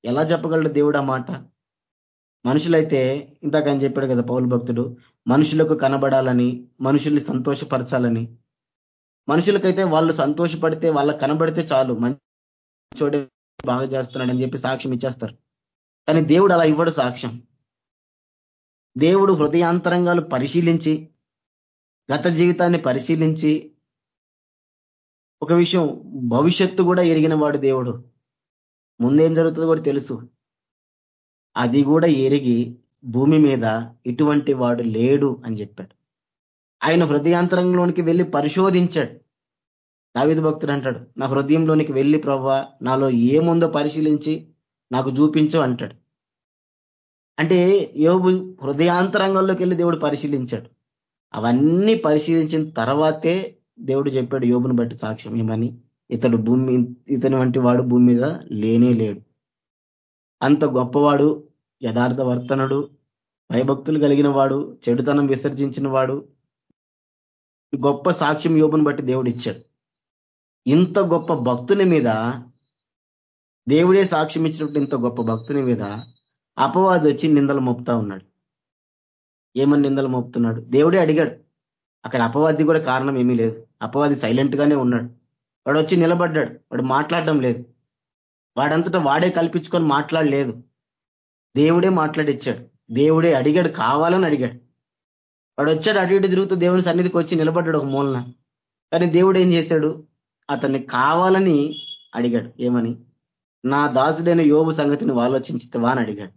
ఎలా చెప్పగలడు దేవుడు ఆ మాట? మనుషులైతే ఇంతకని చెప్పాడు కదా పౌరు భక్తుడు మనుషులకు కనబడాలని మనుషుల్ని సంతోషపరచాలని. మనుషులకైతే వాళ్ళు సంతోషపడితే వాళ్ళకి కనబడితే చాలు మంచి బాగా చేస్తున్నాడని చెప్పి సాక్ష్యం ఇచ్చేస్తారు. కానీ దేవుడు అలా ఇవ్వడు సాక్ష్యం. దేవుడు హృదయాంతరంగాలు పరిశీలించి గత జీవితాన్ని పరిశీలించి ఒక విషయం భవిష్యత్తు కూడా ఎరిగిన వాడు దేవుడు. ముందేం జరుగుతుందో కూడా తెలుసు. అది కూడా ఎరిగి భూమి మీద ఇటువంటి వాడు లేడు అని చెప్పాడు. ఆయన హృదయాంతరంలోనికి వెళ్ళి పరిశోధించాడు. దావిద భక్తుడు అంటాడు నా హృదయంలోనికి వెళ్ళి ప్రవ్వా నాలో ఏముందో పరిశీలించి నాకు చూపించు అంటాడు. అంటే యోబు హృదయాంతరంగంలోకి వెళ్ళి దేవుడు పరిశీలించాడు. అవన్నీ పరిశీలించిన తర్వాతే దేవుడు చెప్పాడు యోబుని బట్టి సాక్ష్యం ఏమని ఇతడు భూమి ఇతని వంటి వాడు భూమి మీద లేనే లేడు. అంత గొప్పవాడు యథార్థ వర్తనుడు భయభక్తులు కలిగిన వాడు చెడుతనం విసర్జించిన వాడు. గొప్ప సాక్ష్యం యోబుని బట్టి దేవుడు ఇచ్చాడు. ఇంత గొప్ప భక్తుని మీద దేవుడే సాక్ష్యం ఇచ్చినప్పుడు ఇంత గొప్ప భక్తుని మీద అపవాది వచ్చి నిందలు మోపుతా ఉన్నాడు. ఏమని నిందలు మోపుతున్నాడు? దేవుడే అడిగాడు. అక్కడ అపవాది కూడా కారణం ఏమీ లేదు. అపవాది సైలెంట్ గానే ఉన్నాడు. వాడు వచ్చి నిలబడ్డాడు. వాడు మాట్లాడడం లేదు. వాడంతటా వాడే కల్పించుకొని మాట్లాడలేదు. దేవుడే మాట్లాడిచ్చాడు. దేవుడే అడిగాడు కావాలని అడిగాడు. వాడు వచ్చాడు అటు ఇటు తిరుగుతూ దేవుని సన్నిధికి వచ్చి నిలబడ్డాడు ఒక మూలన. కానీ దేవుడు ఏం చేశాడు? అతన్ని కావాలని అడిగాడు. ఏమని? నా దాసుడైన యోగు సంగతిని ఆలోచించితవా అని అడిగాడు.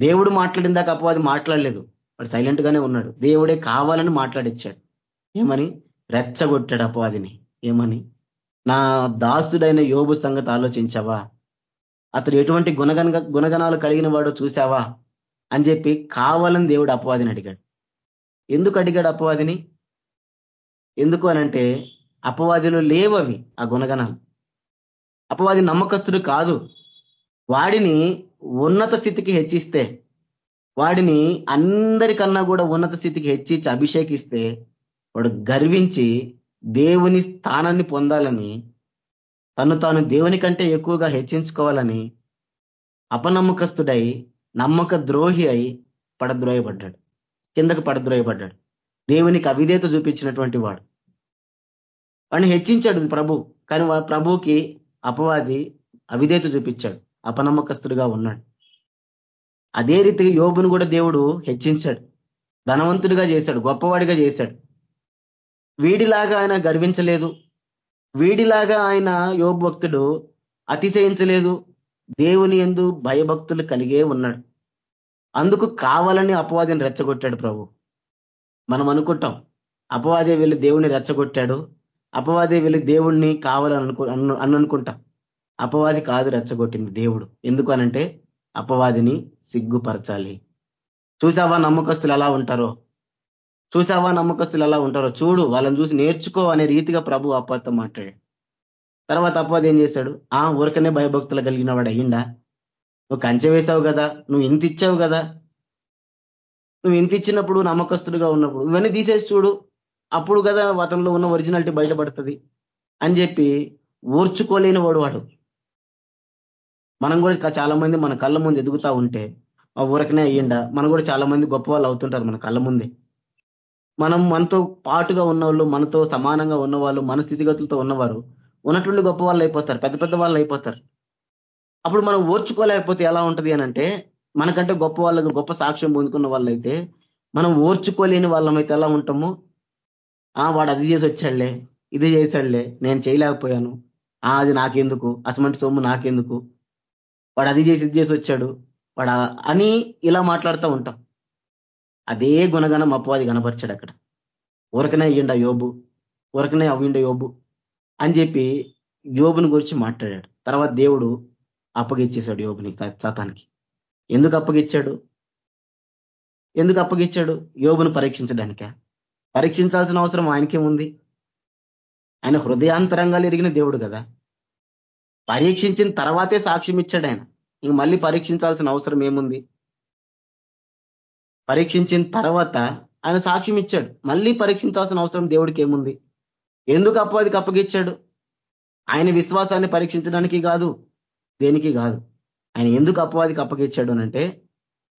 దేవుడు మాట్లాడిన దాకా అపవాది మాట్లాడలేదు. వాడు సైలెంట్ గానే ఉన్నాడు. దేవుడే కావాలని మాట్లాడిచ్చాడు. ఏమని? రెచ్చగొట్టాడు అపవాదిని. ఏమని? నా దాసుడైన యోబు సంగతి ఆలోచించావా? అతడు ఎటువంటి గుణగణ గుణగణాలు కలిగిన వాడో చూసావా అని చెప్పి కావాలని దేవుడు అపవాదిని అడిగాడు. ఎందుకు అడిగాడు అపవాదిని? ఎందుకు అనంటే అపవాదిలో లేవు అవి ఆ గుణగణాలు. అపవాది నమ్మకస్తుడు కాదు. వాడిని ఉన్నత స్థితికి హెచ్చిస్తే వాడిని అందరికన్నా కూడా ఉన్నత స్థితికి హెచ్చించి అభిషేకిస్తే వాడు గర్వించి దేవుని స్థానాన్ని పొందాలని తను తాను దేవుని కంటే ఎక్కువగా హెచ్చించుకోవాలని అపనమ్మకస్తుడై నమ్మక ద్రోహి అయి పడద్రోయబడ్డాడు. కిందకు పడద్రోయబడ్డాడు. దేవునికి అవిధేత చూపించినటువంటి వాడు. వాడిని హెచ్చించాడు ప్రభు. కానీ ప్రభుకి అపవాది అవిధేత చూపించాడు. అపనమ్మకస్తుడిగా ఉన్నాడు. అదే రీతిగా యోబును కూడా దేవుడు హెచ్చించాడు. ధనవంతుడిగా చేశాడు. గొప్పవాడిగా చేశాడు. వీడిలాగా ఆయన గర్వించలేదు. వీడిలాగా ఆయన యోబు భక్తుడు అతిశయించలేదు. దేవుని ఎందు భయభక్తులు కలిగే ఉన్నాడు. అందుకు కావాలని అపవాదిని రెచ్చగొట్టాడు ప్రభు. మనం అనుకుంటాం అపవాదే వెళ్ళి దేవుని రెచ్చగొట్టాడు. అపవాదే వెళ్ళి దేవుణ్ణి కావాలని అనుకు అని అనుకుంటా అపవాది కాదు రెచ్చగొట్టింది దేవుడు. ఎందుకు అనంటే అపవాదిని సిగ్గుపరచాలి. చూసావా నమ్మకస్తులు ఎలా ఉంటారో? చూసావా నమ్మకస్తులు ఎలా ఉంటారో? చూడు వాళ్ళని చూసి నేర్చుకో అనే రీతిగా ప్రభు అపవాదితో మాట్లాడాడు. తర్వాత అపవాది ఏం చేశాడు? ఆ ఊరకనే భయభక్తులు కలిగిన వాడు అయ్యిండా? నువ్వు కంచె వేసావు కదా నువ్వు ఇంత ఇచ్చావు కదా. నువ్వు ఇంత ఇచ్చినప్పుడు నమ్మకస్తుడుగా ఉన్నప్పుడు. ఇవన్నీ తీసేసి చూడు. అప్పుడు కదా అతనిలో ఉన్న ఒరిజినాలిటీ బయటపడుతుంది అని చెప్పి ఓర్చుకోలేని వాడు వాడు. మనం కూడా చాలా మంది మన కళ్ళ ముందు ఎదుగుతా ఉంటే ఆ ఊరకనే అయ్యిండా? మనం కూడా చాలా మంది గొప్ప వాళ్ళు అవుతుంటారు మన కళ్ళ ముందే. మనం మనతో పాటుగా ఉన్నవాళ్ళు మనతో సమానంగా ఉన్నవాళ్ళు మన స్థితిగతులతో ఉన్నవారు ఉన్నటువంటి గొప్ప వాళ్ళు అయిపోతారు పెద్ద పెద్ద వాళ్ళు అయిపోతారు. అప్పుడు మనం ఓర్చుకోలేకపోతే ఎలా ఉంటుంది అని అంటే మనకంటే గొప్ప వాళ్ళకు గొప్ప సాక్ష్యం పొందుకున్న వాళ్ళైతే మనం ఓర్చుకోలేని వాళ్ళమైతే ఎలా ఉంటాము? ఆ వాడు అది చేసి వచ్చాడులే ఇది చేశాడులే నేను చేయలేకపోయాను. ఆ అది నాకెందుకు? అసమంటి సొమ్ము నాకెందుకు? వాడు అది చేసి ఇది చేసి వచ్చాడు. వాడు అని ఇలా మాట్లాడుతూ ఉంటాం. అదే గుణగణం అపవాది కనపరిచాడు అక్కడ. ఊరకనే అయ్యిండా యోబు ఊరకనే అవ్విండ యోబు అని చెప్పి యోబుని గురించి మాట్లాడాడు. తర్వాత దేవుడు అప్పగిచ్చేశాడు యోబుని శాతానికి ఎందుకు అప్పగిచ్చాడు? ఎందుకు అప్పగిచ్చాడు? యోబును పరీక్షించడానిక? పరీక్షించాల్సిన అవసరం ఆయనకేముంది? ఆయన హృదయాంతరంగాలు ఎరిగిన దేవుడు కదా. పరీక్షించిన తర్వాతే సాక్ష్యం ఇచ్చాడు ఆయన. ఇంక మళ్ళీ పరీక్షించాల్సిన అవసరం ఏముంది? పరీక్షించిన తర్వాత ఆయన సాక్ష్యం ఇచ్చాడు. మళ్ళీ పరీక్షించాల్సిన అవసరం దేవుడికి ఏముంది ఎందుకు అపవాదికి అప్పగిచ్చాడు ఆయన విశ్వాసాన్ని పరీక్షించడానికి కాదు దేనికి కాదు. ఆయన ఎందుకు అపవాదికి అప్పగిచ్చాడు అనంటే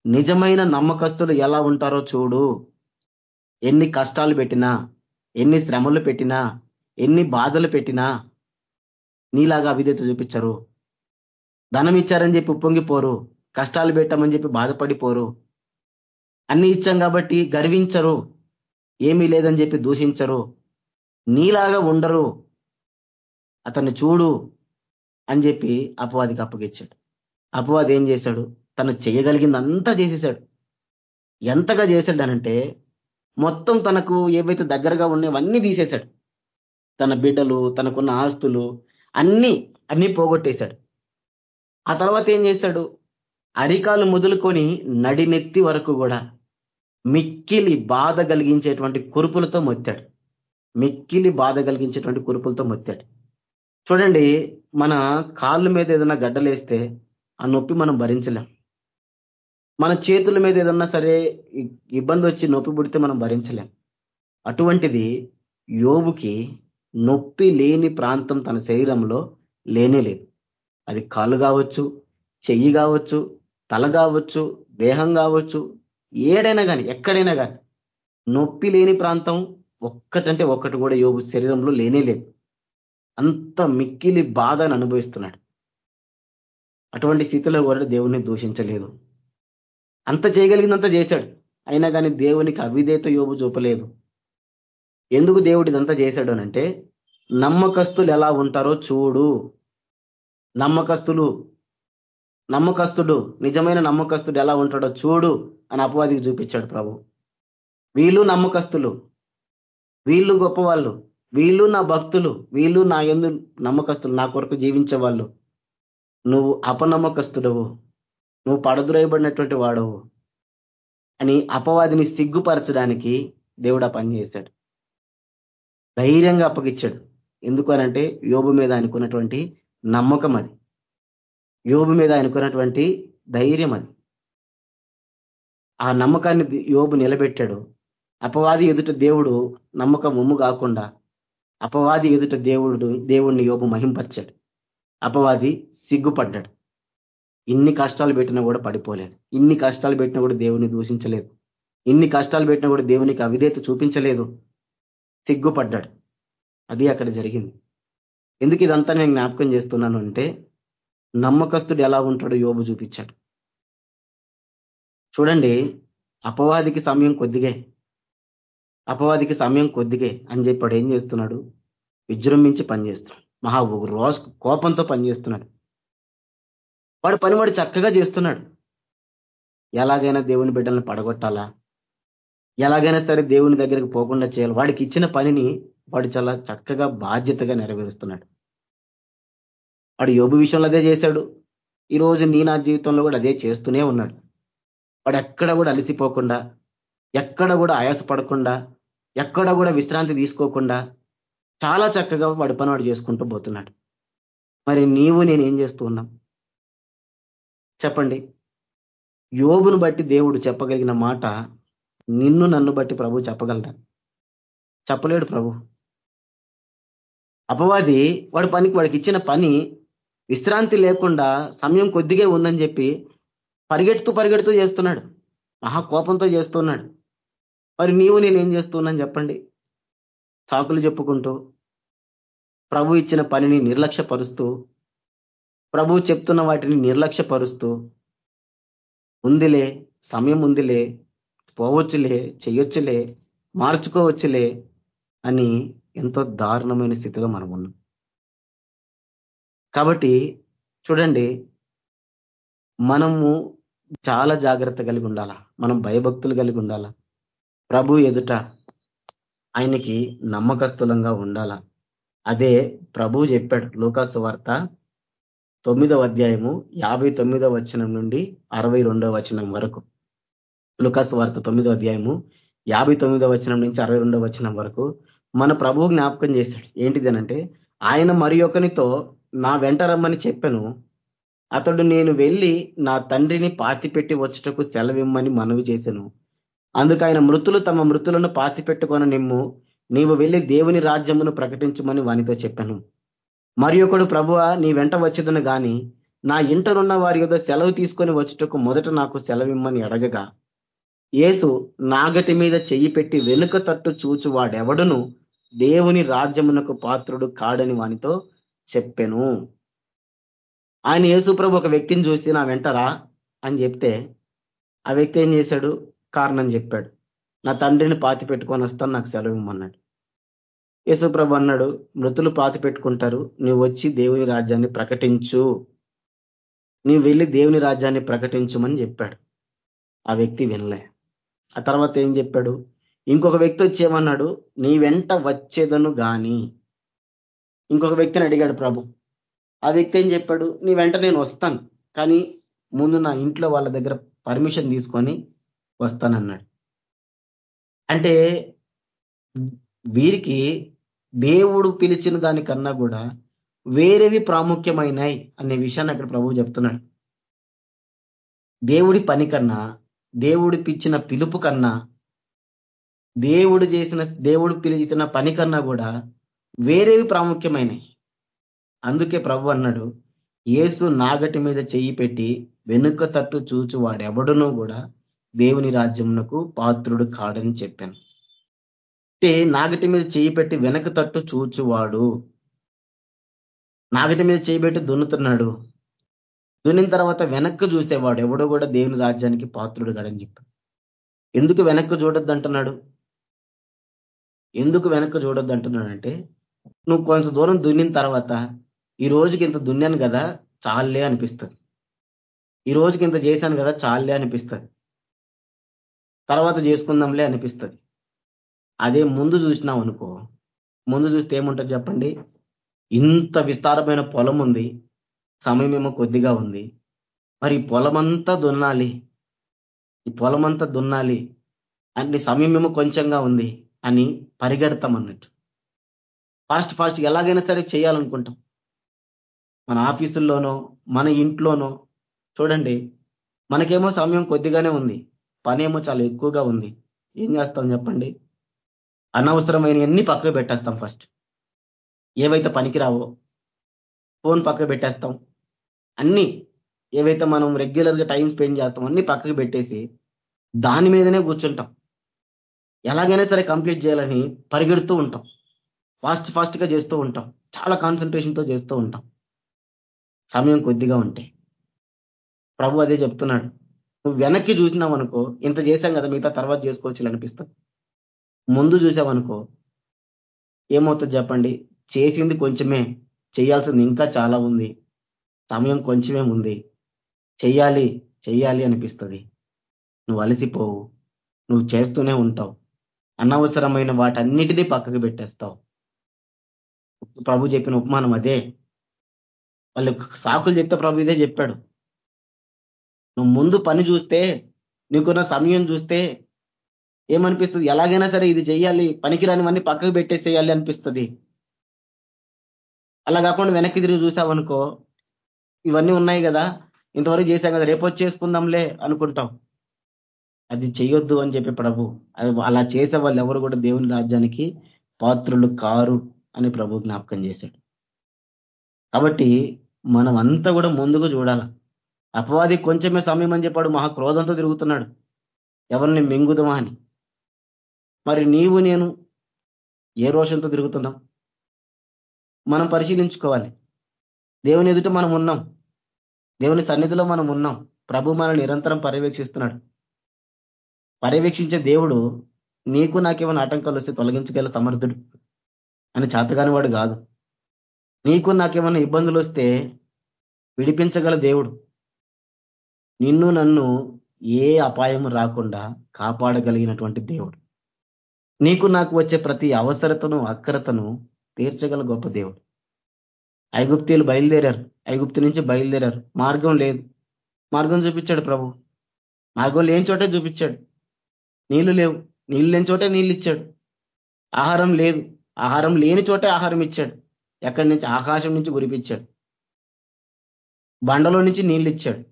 నిజమైన నమ్మకస్తులు ఎలా ఉంటారో చూడు. ఎన్ని కష్టాలు పెట్టినా ఎన్ని శ్రమలు పెట్టినా ఎన్ని బాధలు పెట్టినా నీలాగా అవిధేత చూపించరు. ధనం ఇచ్చారని చెప్పి ఉప్పొంగిపోరు. కష్టాలు పెట్టామని చెప్పి బాధపడిపోరు. అన్ని ఇచ్చాం కాబట్టి గర్వించరు. ఏమీ లేదని చెప్పి దూషించరు. నీలాగా ఉండరు. అతన్ని చూడు అని చెప్పి అపవాదికి అప్పగించాడు. అపవాది ఏం చేశాడు? తను చేయగలిగిందంతా చేసేశాడు. ఎంతగా చేశాడనంటే మొత్తం తనకు ఏవైతే దగ్గరగా ఉన్నాయవన్నీ తీసేశాడు. తన బిడ్డలు తనకున్న ఆస్తులు అన్నీ అన్నీ పోగొట్టేశాడు. ఆ తర్వాత ఏం చేశాడు అరికాలు మొదలుకొని నడినెత్తి వరకు కూడా మిక్కిలి బాధ కలిగించేటువంటి కురుపులతో మొత్తాడు. మిక్కిలి బాధ కలిగించేటువంటి కురుపులతో మొత్తాడు. చూడండి మన కాళ్ళ మీద ఏదైనా గడ్డలేస్తే ఆ నొప్పి మనం భరించలేం. మన చేతుల మీద ఏదన్నా సరే ఇబ్బంది వచ్చి నొప్పి పుడితే మనం భరించలేం. అటువంటిది యోబుకి నొప్పి లేని ప్రాంతం తన శరీరంలో లేనే లేదు. అది కాలు కావచ్చు చెయ్యి కావచ్చు తల కావచ్చు దేహం కావచ్చు ఏడైనా కానీ ఎక్కడైనా కానీ నొప్పి లేని ప్రాంతం ఒక్కటంటే ఒక్కటి కూడా యోగు శరీరంలో లేనే లేదు. అంత మిక్కిలి బాధను అనుభవిస్తున్నాడు. అటువంటి స్థితిలో కూడా దేవుణ్ణి దూషించలేదు. అంత చేయగలిగినంత చేశాడు. అయినా కానీ దేవునికి అవిధేత యోగు చూపలేదు. ఎందుకు దేవుడు ఇదంతా చేశాడు అనంటే నమ్మకస్తులు ఎలా ఉంటారో చూడు. నమ్మకస్తులు నమ్మకస్తుడు నిజమైన నమ్మకస్తుడు ఎలా ఉంటాడో చూడు అని అపవాదికి చూపించాడు ప్రభు. వీళ్ళు నమ్మకస్తులు. వీళ్ళు గొప్పవాళ్ళు. వీళ్ళు నా భక్తులు. వీళ్ళు నా ఎందు నమ్మకస్తులు. నా కొరకు జీవించే వాళ్ళు. నువ్వు అపనమ్మకస్తుడవు. నువ్వు పడద్రోయబడినటువంటి వాడవు అని అపవాదిని సిగ్గుపరచడానికి దేవుడు ఆ పని చేశాడు. ధైర్యంగా అప్పగిచ్చాడు ఎందుకు అనంటే యోబు మీద అనుకున్నటువంటి నమ్మకం అది. యోబు మీద అనుకున్నటువంటి ధైర్యం అది. ఆ నమ్మకాన్ని యోబు నిలబెట్టాడు. అపవాది ఎదుట దేవుడు నమ్మకం ఉమ్ము కాకుండా అపవాది ఎదుట దేవుడు దేవుణ్ణి యోబు మహింపరిచాడు. అపవాది సిగ్గుపడ్డాడు. ఇన్ని కష్టాలు పెట్టినా కూడా పడిపోలేదు. ఇన్ని కష్టాలు పెట్టినా కూడా దేవుని దూషించలేదు. ఇన్ని కష్టాలు పెట్టినా కూడా దేవునికి అవిధేత చూపించలేదు. సిగ్గుపడ్డాడు. అది అక్కడ జరిగింది. ఎందుకు ఇదంతా నేను జ్ఞాపకం చేస్తున్నాను అంటే నమ్మకస్తుడు ఎలా ఉంటాడో యోబు చూపించాడు. చూడండి అపవాదికి సమయం కొద్దిగే. అపవాదికి సమయం కొద్దిగే అని చెప్పాడు ఏం చేస్తున్నాడు? విజృంభించి పనిచేస్తున్నాడు. మహా రోజు కోపంతో పనిచేస్తున్నాడు. వాడు పని వాడు చక్కగా చేస్తున్నాడు. ఎలాగైనా దేవుని బిడ్డలను పడగొట్టాలా? ఎలాగైనా సరే దేవుని దగ్గరికి పోకుండా చేయాలి? వాడికి ఇచ్చిన పనిని వాడు చాలా చక్కగా బాధ్యతగా నెరవేరుస్తున్నాడు. వాడు యోబు విషయంలో అదే చేశాడు. ఈరోజు నీ నా జీవితంలో కూడా అదే చేస్తూనే ఉన్నాడు. వాడు ఎక్కడ కూడా అలసిపోకుండా ఎక్కడ కూడా ఆయాసపడకుండా ఎక్కడ కూడా విశ్రాంతి తీసుకోకుండా చాలా చక్కగా వాడి పని వాడు చేసుకుంటూ పోతున్నాడు. మరి నీవు నేనేం చేస్తూ ఉన్నాం? చెప్పండి. యోగును బట్టి దేవుడు చెప్పగలిగిన మాట నిన్ను నన్ను బట్టి ప్రభు చెప్పగలరా చెప్పలేడు ప్రభు. అపవాది వాడి పనికి వాడికి ఇచ్చిన పని విశ్రాంతి లేకుండా సమయం కొద్దిగా ఉందని చెప్పి పరిగెడుతూ పరిగెడుతూ చేస్తున్నాడు. మహా కోపంతో చేస్తున్నాడు. మరి నీవు నేనేం చేస్తున్నాను చెప్పండి. సాకులు చెప్పుకుంటూ ప్రభు ఇచ్చిన పనిని నిర్లక్ష్యపరుస్తూ ప్రభు చెప్తున్న వాటిని నిర్లక్ష్యపరుస్తూ ఉందిలే సమయం ఉందిలే పోవచ్చులే చేయొచ్చులే మార్చుకోవచ్చులే అని ఎంతో దారుణమైన స్థితిలో మనం ఉన్నాం. కాబట్టి చూడండి మనము చాలా జాగ్రత్త కలిగి ఉండాలా? మనం భయభక్తులు కలిగి ఉండాలా? ప్రభు ఎదుట ఆయనకి నమ్మకస్తులంగా ఉండాలా? అదే ప్రభు చెప్పాడు లోకాసు వార్త తొమ్మిదవ అధ్యాయము యాభై తొమ్మిదవ వచనం నుండి అరవై రెండవ వచనం వరకు. లుకాస్ వార్త తొమ్మిదవ అధ్యాయము యాభై తొమ్మిదవ వచనం నుంచి అరవై రెండవ వచనం వరకు మన ప్రభువు జ్ఞాపకం చేశాడు. ఏంటిదనంటే ఆయన మరి ఒకనితో నా వెంట రమ్మని చెప్పాను. అతడు నేను వెళ్ళి నా తండ్రిని పాతి పెట్టి వచ్చటకు సెలవిమ్మని మనవి చేశాను అందుకు ఆయన మృతులు తమ మృతులను పాతి పెట్టుకొని నిమ్ము నీవు వెళ్ళి దేవుని రాజ్యమును ప్రకటించమని వానితో చెప్పాను. మరి ఒకడు ప్రభువ నీ వెంట వచ్చేదను గాని నా ఇంటనున్న వారి యొక్క సెలవు తీసుకొని వచ్చుటకు మొదట నాకు సెలవిమ్మని అడగగా. యేసు నాగటి మీద చెయ్యి పెట్టి వెనుక తట్టు చూచు వాడెవడును దేవుని రాజ్యమునకు పాత్రుడు కాడని వానితో చెప్పెను. ఆయన యేసుప్రభు ఒక వ్యక్తిని చూసి నా వెంటరా అని చెప్తే ఆ వ్యక్తి ఏం చేశాడు? కారణం చెప్పాడు. నా తండ్రిని పాతి పెట్టుకొని వస్తాను నాకు సెలవు ఇమ్మన్నాడు యేసుప్రభు అన్నాడు మృతులు పాతి పెట్టుకుంటారు. నువ్వు వచ్చి దేవుని రాజ్యాన్ని ప్రకటించు. నీవు వెళ్ళి దేవుని రాజ్యాన్ని ప్రకటించుమని చెప్పాడు. ఆ వ్యక్తి వినలే. ఆ తర్వాత ఏం చెప్పాడు? ఇంకొక వ్యక్తి వచ్చి ఏమన్నాడు? నీ వెంట వచ్చేదను గాని. ఇంకొక వ్యక్తిని అడిగాడు ప్రభు. ఆ వ్యక్తి ఏం చెప్పాడు? నీ వెంట నేను వస్తాను కానీ ముందు నా ఇంట్లో వాళ్ళ దగ్గర పర్మిషన్ తీసుకొని వస్తానన్నాడు. అంటే వీరికి దేవుడు పిలిచిన దానికన్నా కూడా వేరేవి ప్రాముఖ్యమైనాయి అనే విషయాన్ని అక్కడ ప్రభువు చెప్తున్నాడు. దేవుడి పని కన్నా దేవుడి పిచ్చిన పిలుపు కన్నా దేవుడు చేసిన దేవుడు పిలిచిన పని కన్నా కూడా వేరేవి ప్రాముఖ్యమైనవి అందుకే ప్రభు అన్నాడు ఏసు నాగటి మీద చెయ్యి పెట్టి వెనుక తట్టు చూచు వాడెవడునూ కూడా దేవుని రాజ్యమునకు పాత్రుడు కాడని చెప్పాను. అంటే నాగటి మీద చేయి పెట్టి వెనక తట్టు చూచువాడు. నాగటి మీద చేయి పెట్టి దున్నుతున్నాడు. దున్నిన తర్వాత వెనక్కు చూసేవాడు. ఎవడో కూడా దేవుని రాజ్యానికి పాత్రుడు కాడని చెప్పాడు ఎందుకు వెనక్కు చూడొద్దు అంటున్నాడు ఎందుకు వెనక్కు చూడొద్దు అంటున్నాడంటే నువ్వు కొంత దూరం దున్నిన తర్వాత ఈ రోజుకి ఇంత దున్నాను కదా చాలే అనిపిస్తుంది. ఈ రోజుకి ఇంత చేశాను కదా చాలే అనిపిస్తుంది. తర్వాత చేసుకుందాంలే అనిపిస్తుంది. అదే ముందు చూసినాం అనుకో ముందు చూస్తే ఏముంటుంది చెప్పండి? ఇంత విస్తారమైన పొలం ఉంది సమయం ఏమో కొద్దిగా ఉంది. మరి ఈ పొలమంతా దున్నాలి ఈ పొలమంతా దున్నాలి అంటే సమయం ఏమో కొంచెంగా ఉంది అని పరిగెడతాం అన్నట్టు. ఫాస్ట్ ఫాస్ట్ ఎలాగైనా సరే చేయాలనుకుంటాం. మన ఆఫీసుల్లోనో మన ఇంట్లోనో చూడండి మనకేమో సమయం కొద్దిగానే ఉంది పనేమో చాలా ఎక్కువగా ఉంది. ఏం చేస్తాం చెప్పండి? అనవసరమైనవన్నీ పక్కకు పెట్టేస్తాం ఫస్ట్ ఏవైతే పనికిరావో ఫోన్ పక్కకు పెట్టేస్తాం. అన్నీ ఏవైతే మనం రెగ్యులర్గా టైం స్పెండ్ చేస్తాం అన్నీ పక్కకు పెట్టేసి దాని మీదనే కూర్చుంటాం. ఎలాగైనా సరే కంప్లీట్ చేయాలని పరిగెడుతూ ఉంటాం. ఫాస్ట్ ఫాస్ట్గా చేస్తూ ఉంటాం. చాలా కాన్సన్ట్రేషన్తో చేస్తూ ఉంటాం. సమయం కొద్దిగా ఉంటే. ప్రభు అదే చెప్తున్నాడు. నువ్వు వెనక్కి చూసినావు అనుకో ఇంత చేశాం కదా మిగతా తర్వాత చేసుకోవచ్చు అనిపిస్తుంది ముందు చూసావనుకో. ఏమవుతుంది చెప్పండి? చేసింది కొంచెమే. చేయాల్సింది ఇంకా చాలా ఉంది. సమయం కొంచెమే ఉంది. చెయ్యాలి చెయ్యాలి అనిపిస్తుంది. నువ్వు అలసిపోవు. నువ్వు చేస్తూనే ఉంటావు. అనవసరమైన వాటన్నిటినీ పక్కకు పెట్టేస్తావు. ప్రభు చెప్పిన ఉపమానం అదే. వాళ్ళు సాకులు చెప్తే ప్రభు ఇదే చెప్పాడు. నువ్వు ముందు పని చూస్తే నీకున్న సమయం చూస్తే ఏమనిపిస్తుంది? ఎలాగైనా సరే ఇది చేయాలి పనికిరానివన్నీ పక్కకు పెట్టేసేయాలి అనిపిస్తుంది. అలా కాకుండా వెనక్కి తిరిగి చూసావనుకో ఇవన్నీ ఉన్నాయి కదా ఇంతవరకు చేశాం కదా రేపు చేసుకుందాంలే అనుకుంటాం. అది చేయొద్దు అని చెప్పి ప్రభు. అది అలా చేసే వాళ్ళు ఎవరు కూడా దేవుని రాజ్యానికి పాత్రులు కారు అని ప్రభు జ్ఞాపకం చేశాడు. కాబట్టి మనం అంతా కూడా ముందుకు చూడాల. అపవాది కొంచెమే సమయం అని చెప్పాడు మహా క్రోధంతో తిరుగుతున్నాడు. ఎవరిని మింగుదమా అని. మరి నీవు నేను ఏ రోషంతో తిరుగుతున్నాం? మనం పరిశీలించుకోవాలి. దేవుని ఎదుట మనం ఉన్నాం. దేవుని సన్నిధిలో మనం ఉన్నాం. ప్రభు మనల్ని నిరంతరం పర్యవేక్షిస్తున్నాడు. పర్యవేక్షించే దేవుడు నీకు నాకేమైనా ఆటంకాలు వస్తే తొలగించగల సమర్థుడు అని చేతగాని వాడు కాదు. నీకు నాకేమైనా ఇబ్బందులు వస్తే విడిపించగల దేవుడు. నిన్ను నన్ను ఏ అపాయం రాకుండా కాపాడగలిగినటువంటి దేవుడు. నీకు నాకు వచ్చే ప్రతి అవసరతను అక్కరతను తీర్చగల గొప్ప దేవుడు. ఐగుప్తీలు బయలుదేరారు. ఐగుప్తు నుంచి బయలుదేరారు. మార్గం లేదు. మార్గం చూపించాడు ప్రభు. మార్గం లేని చోటే చూపించాడు. నీళ్ళు లేవు. నీళ్ళు లేని చోటే నీళ్ళు ఇచ్చాడు. ఆహారం లేదు. ఆహారం లేని చోటే ఆహారం ఇచ్చాడు. ఎక్కడి నుంచి? ఆకాశం నుంచి గురిపించాడు బండలో నుంచి నీళ్ళు ఇచ్చాడు.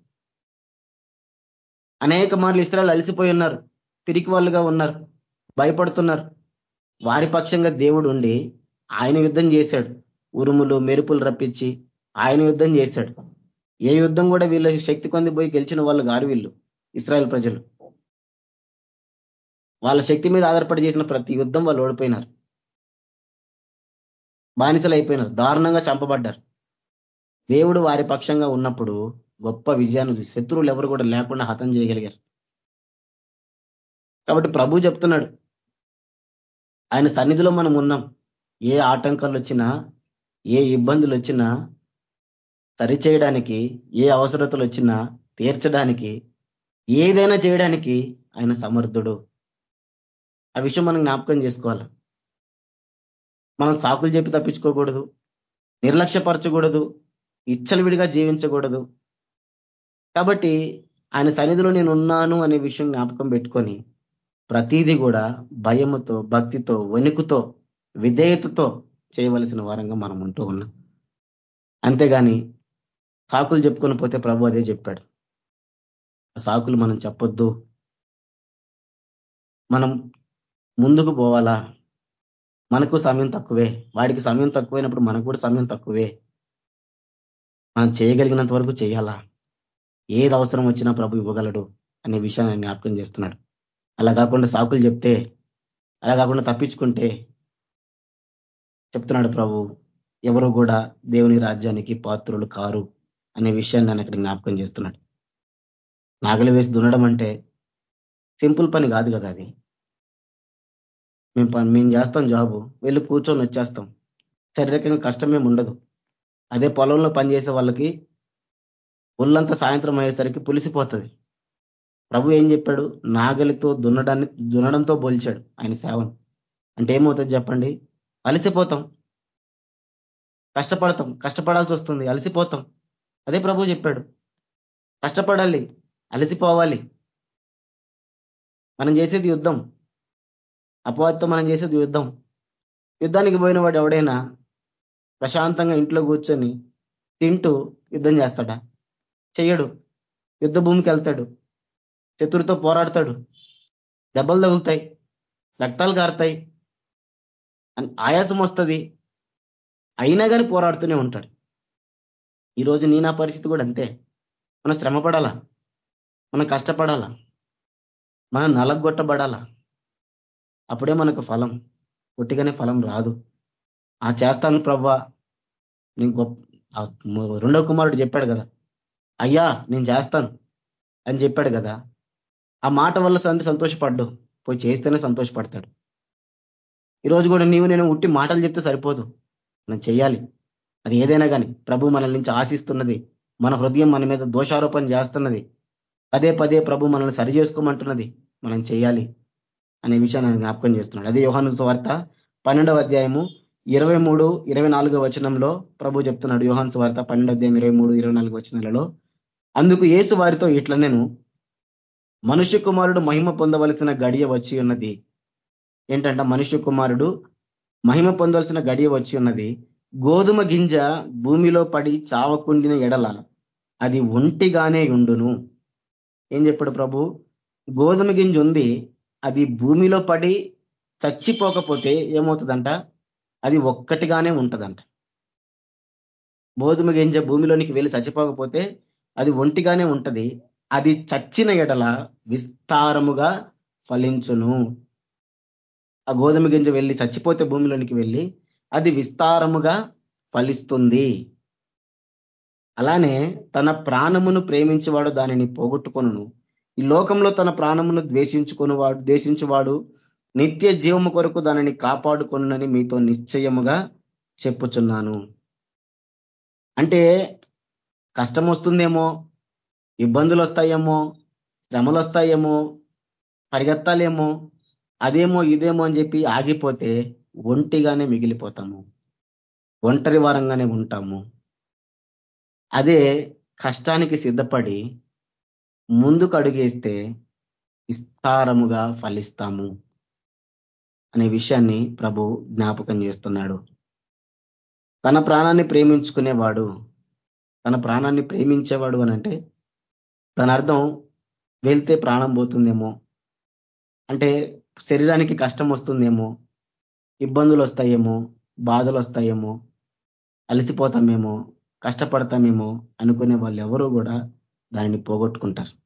అనేక మార్లు ఇస్త్రాలు అలసిపోయి ఉన్నారు. పిరికి వాళ్ళుగా ఉన్నారు. భయపడుతున్నారు. వారి పక్షంగా దేవుడు ఉండి ఆయన యుద్ధం చేశాడు. ఉరుములు మెరుపులు రప్పించి ఆయన యుద్ధం చేశాడు. ఏ యుద్ధం కూడా వీళ్ళ శక్తి కొంది పోయి గెలిచిన వాళ్ళు గారు వీళ్ళు ఇస్రాయల్ ప్రజలు. వాళ్ళ శక్తి మీద ఆధారపడి చేసిన ప్రతి యుద్ధం వాళ్ళు ఓడిపోయినారు. బానిసలు అయిపోయినారు. దారుణంగా చంపబడ్డారు. దేవుడు వారి పక్షంగా ఉన్నప్పుడు గొప్ప విజయాన్ని శత్రువులు ఎవరు కూడా లేకుండా హతం చేయగలిగారు. కాబట్టి ప్రభు చెప్తున్నాడు ఆయన సన్నిధిలో మనం ఉన్నాం. ఏ ఆటంకాలు వచ్చినా ఏ ఇబ్బందులు వచ్చినా సరిచేయడానికి ఏ అవసరతలు వచ్చినా తీర్చడానికి ఏదైనా చేయడానికి ఆయన సమర్థుడు. ఆ విషయం మనం జ్ఞాపకం చేసుకోవాలి. మనం సాకులు చెప్పి తప్పించుకోకూడదు. నిర్లక్ష్యపరచకూడదు. ఇచ్చలవిడిగా జీవించకూడదు. కాబట్టి ఆయన సన్నిధిలో నేను ఉన్నాను అనే విషయం జ్ఞాపకం పెట్టుకొని ప్రతీది కూడా భయముతో భక్తితో వణుకుతో విధేయతతో చేయవలసిన వారంగా మనం ఉంటూ ఉన్నాం. అంతేగాని సాకులు చెప్పుకొని పోతే ప్రభు అదే చెప్పాడు. సాకులు మనం చెప్పొద్దు. మనం ముందుకు పోవాలా? మనకు సమయం తక్కువే. వాడికి సమయం తక్కువైనప్పుడు మనకు కూడా సమయం తక్కువే. మనం చేయగలిగినంత వరకు చేయాలా? ఏది అవసరం వచ్చినా ప్రభు ఇవ్వగలడు అనే విషయాన్ని జ్ఞాపకం చేస్తున్నాడు. అలా కాకుండా సాకులు చెప్తే అలా కాకుండా తప్పించుకుంటే చెప్తున్నాడు ప్రభు ఎవరు కూడా దేవుని రాజ్యానికి పాత్రులు కారు అనే విషయాన్ని నేను అక్కడ జ్ఞాపకం చేస్తున్నాడు. నాగలి వేసి దున్నడం అంటే సింపుల్ పని కాదు కదా అది. మేము పని మేము చేస్తాం జాబు వెళ్ళి కూర్చొని వచ్చేస్తాం. శారీరకంగా కష్టమేమి ఉండదు. అదే పొలంలో పనిచేసే వాళ్ళకి ఒళ్ళంతా సాయంత్రం అయ్యేసరికి పులిసిపోతుంది. ప్రభు ఏం చెప్పాడు? నాగలితో దున్నడాన్ని దున్నడంతో పోల్చాడు ఆయన సేవను. అంటే ఏమవుతుంది చెప్పండి? అలసిపోతాం. కష్టపడతాం. కష్టపడాల్సి వస్తుంది. అలసిపోతాం. అదే ప్రభు చెప్పాడు. కష్టపడాలి. అలసిపోవాలి. మనం చేసేది యుద్ధం. అపవాదితో మనం చేసేది యుద్ధం. యుద్ధానికి పోయిన వాడు ఎవడైనా ప్రశాంతంగా ఇంట్లో కూర్చొని తింటూ యుద్ధం చేస్తాడా? చెయ్యడు. యుద్ధ భూమికి వెళ్తాడు. శత్రుతో పోరాడతాడు. దెబ్బలు తగులుతాయి. రక్తాలు కారుతాయి ఆయాసం వస్తుంది. అయినా కానీ పోరాడుతూనే ఉంటాడు. ఈరోజు నీ నా పరిస్థితి కూడా అంతే. మనం శ్రమపడాలా? మనం కష్టపడాలా? మనం నలగొట్టబడాలా? అప్పుడే మనకు ఫలం. ఒట్టిగానే ఫలం రాదు. ఆ చేస్తాను ప్రవ్వా. నేను గొప్ప రెండో కుమారుడు చెప్పాడు కదా. అయ్యా నేను చేస్తాను అని చెప్పాడు కదా. ఆ మాట వల్ల సంతోషపడ్డు. పోయి చేస్తేనే సంతోషపడతాడు. ఈరోజు కూడా నీవు నేను ఉట్టి మాటలు చెప్తే సరిపోదు. మనం చేయాలి అది ఏదైనా కానీ ప్రభు మనల్ని నుంచి ఆశిస్తున్నది. మన హృదయం మన మీద దోషారోపణ చేస్తున్నది. పదే పదే ప్రభు మనల్ని సరి చేసుకోమంటున్నది. మనం చేయాలి అనే విషయాన్ని జ్ఞాపకం చేస్తున్నాడు. అదే యోహాను వార్త పన్నెండవ అధ్యాయము ఇరవై మూడు ఇరవై నాలుగో వచనంలో ప్రభు చెప్తున్నాడు. యోహాన్ వార్త పన్నెండవ అధ్యాయం ఇరవై మూడు ఇరవై నాలుగు వచనాలలో అందుకు ఏసు వారితో ఇట్లా నేను మనుష్య కుమారుడు మహిమ పొందవలసిన గడియ వచ్చి ఉన్నది. ఏంటంటే మనుష్య కుమారుడు మహిమ పొందవలసిన గడియ వచ్చి ఉన్నది. గోధుమ గింజ భూమిలో పడి చావకుండిన ఎడల అది ఒంటిగానే ఉండును. ఏం చెప్పాడు ప్రభు? గోధుమ గింజ ఉంది అది భూమిలో పడి చచ్చిపోకపోతే ఏమవుతుందంట? అది ఒక్కటిగానే ఉంటుందంట. గోధుమ గింజ భూమిలోనికి వెళ్ళి చచ్చిపోకపోతే అది ఒంటిగానే ఉంటది. అది చచ్చిన ఎడల విస్తారముగా ఫలించును. ఆ గోధుమ గింజ వెళ్ళి చచ్చిపోతే భూమిలోనికి వెళ్ళి అది విస్తారముగా ఫలిస్తుంది. అలానే తన ప్రాణమును ప్రేమించేవాడు దానిని పోగొట్టుకొను ఈ లోకంలో తన ప్రాణమును ద్వేషించుకునివాడు ద్వేషించువాడు నిత్య జీవము కొరకు దానిని కాపాడుకొనునని మీతో నిశ్చయముగా చెప్పుచున్నాను. అంటే కష్టం వస్తుందేమో ఇబ్బందులు వస్తాయేమో శ్రమలు వస్తాయేమో పరిగెత్తాలేమో అదేమో ఇదేమో అని చెప్పి ఆగిపోతే ఒంటిగానే మిగిలిపోతాము. ఒంటరి వారంగానే ఉంటాము. అదే కష్టానికి సిద్ధపడి ముందుకు అడుగేస్తే విస్తారముగా ఫలిస్తాము అనే విషయాన్ని ప్రభు జ్ఞాపకం చేస్తున్నాడు. తన ప్రాణాన్ని ప్రేమించుకునేవాడు తన ప్రాణాన్ని ప్రేమించేవాడు అని అంటే దాని అర్థం వెళ్తే ప్రాణం పోతుందేమో. అంటే శరీరానికి కష్టం వస్తుందేమో. ఇబ్బందులు వస్తాయేమో బాధలు వస్తాయేమో అలసిపోతామేమో. కష్టపడతామేమో అనుకునే వాళ్ళు ఎవరూ కూడా దానిని పోగొట్టుకుంటారు.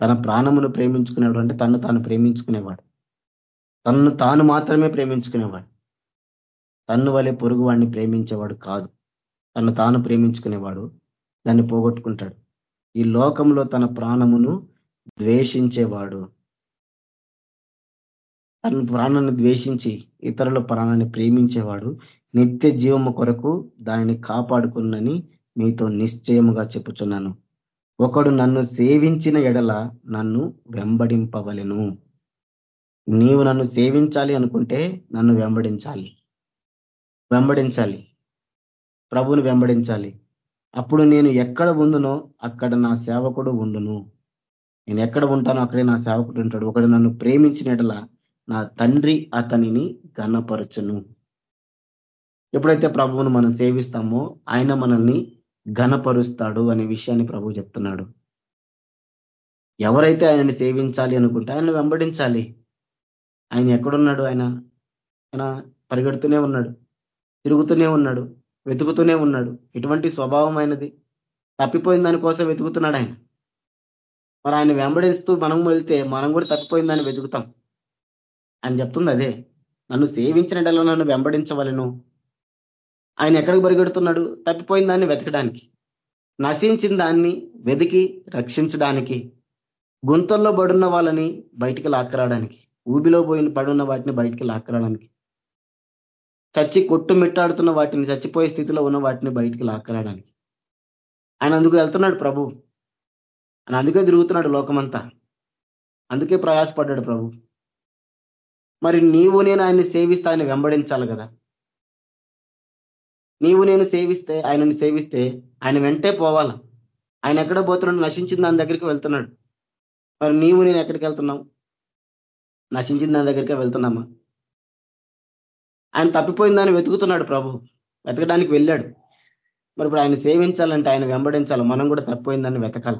తన ప్రాణమును ప్రేమించుకునేవాడు అంటే తను తాను ప్రేమించుకునేవాడు. తన్ను తాను మాత్రమే ప్రేమించుకునేవాడు. తన్ను వలె పొరుగువాడిని ప్రేమించేవాడు కాదు. తను తాను ప్రేమించుకునేవాడు. దాన్ని పోగొట్టుకుంటాడు. ఈ లోకంలో తన ప్రాణమును ద్వేషించేవాడు. తన ప్రాణాన్ని ద్వేషించి ఇతరుల ప్రాణాన్ని ప్రేమించేవాడు. నిత్య జీవము కొరకు దానిని కాపాడుకున్నని మీతో నిశ్చయముగా చెప్పుచున్నాను. ఒకడు నన్ను సేవించిన ఎడల నన్ను వెంబడింపవలెను. నీవు నన్ను సేవించాలి అనుకుంటే నన్ను వెంబడించాలి. వెంబడించాలి. ప్రభుని వెంబడించాలి. అప్పుడు నేను ఎక్కడ ఉండునో అక్కడ నా సేవకుడు ఉండును. నేను ఎక్కడ ఉంటానో అక్కడే నా సేవకుడు ఉంటాడు. ఒకడు నన్ను ప్రేమించినట్లా నా తండ్రి అతనిని ఘనపరచును. ఎప్పుడైతే ప్రభువును మనం సేవిస్తామో ఆయన మనల్ని ఘనపరుస్తాడు అనే విషయాన్ని ప్రభు చెప్తున్నాడు. ఎవరైతే ఆయనని సేవించాలి అనుకుంటే ఆయన వెంబడించాలి. ఆయన ఎక్కడున్నాడు ఆయన? ఆయన పరిగెడుతూనే ఉన్నాడు. తిరుగుతూనే ఉన్నాడు. వెతుకుతూనే ఉన్నాడు. ఎటువంటి స్వభావం అయినది తప్పిపోయిన దానికోసం వెతుకుతున్నాడు ఆయన. మరి ఆయన వెంబడిస్తూ మనం వెళ్తే మనం కూడా తప్పిపోయిన దాన్ని వెతుకుతాం. అని చెప్తుంది అదే. నన్ను సేవించినట్లా నన్ను వెంబడించవలను. ఆయన ఎక్కడికి పరిగెడుతున్నాడు తప్పిపోయిన దాన్ని వెతకడానికి. నశించిన దాన్ని వెతికి రక్షించడానికి. గుంతల్లో పడున్న వాళ్ళని బయటికి లాక్కరావడానికి. ఊబిలో పోయిన పడున్న వాటిని బయటికి లాక్కరావడానికి. చచ్చి కొట్టు మిట్టాడుతున్న వాటిని చచ్చిపోయే స్థితిలో ఉన్న వాటిని బయటికి లాక్కరాడానికి ఆయన అందుకు వెళ్తున్నాడు ప్రభు. ఆయన అందుకే తిరుగుతున్నాడు లోకమంతా. అందుకే ప్రయాసపడ్డాడు ప్రభు. మరి నీవు నేను ఆయన్ని సేవిస్తే ఆయన వెంబడించాలి కదా? నీవు నేను సేవిస్తే ఆయనని సేవిస్తే ఆయన వెంటే పోవాల? ఆయన ఎక్కడ పోతున్నాడు? నశించిన దాని దగ్గరికి వెళ్తున్నాడు. మరి నీవు నేను ఎక్కడికి వెళ్తున్నావు? నశించిన దాని దగ్గరికే వెళ్తున్నామా? ఆయన తప్పిపోయిందని వెతుకుతున్నాడు ప్రభు. వెతకడానికి వెళ్ళాడు. మరి ఇప్పుడు ఆయన సేవించాలంటే ఆయన వెంబడించాలి. మనం కూడా తప్పిపోయిందని వెతకాలి.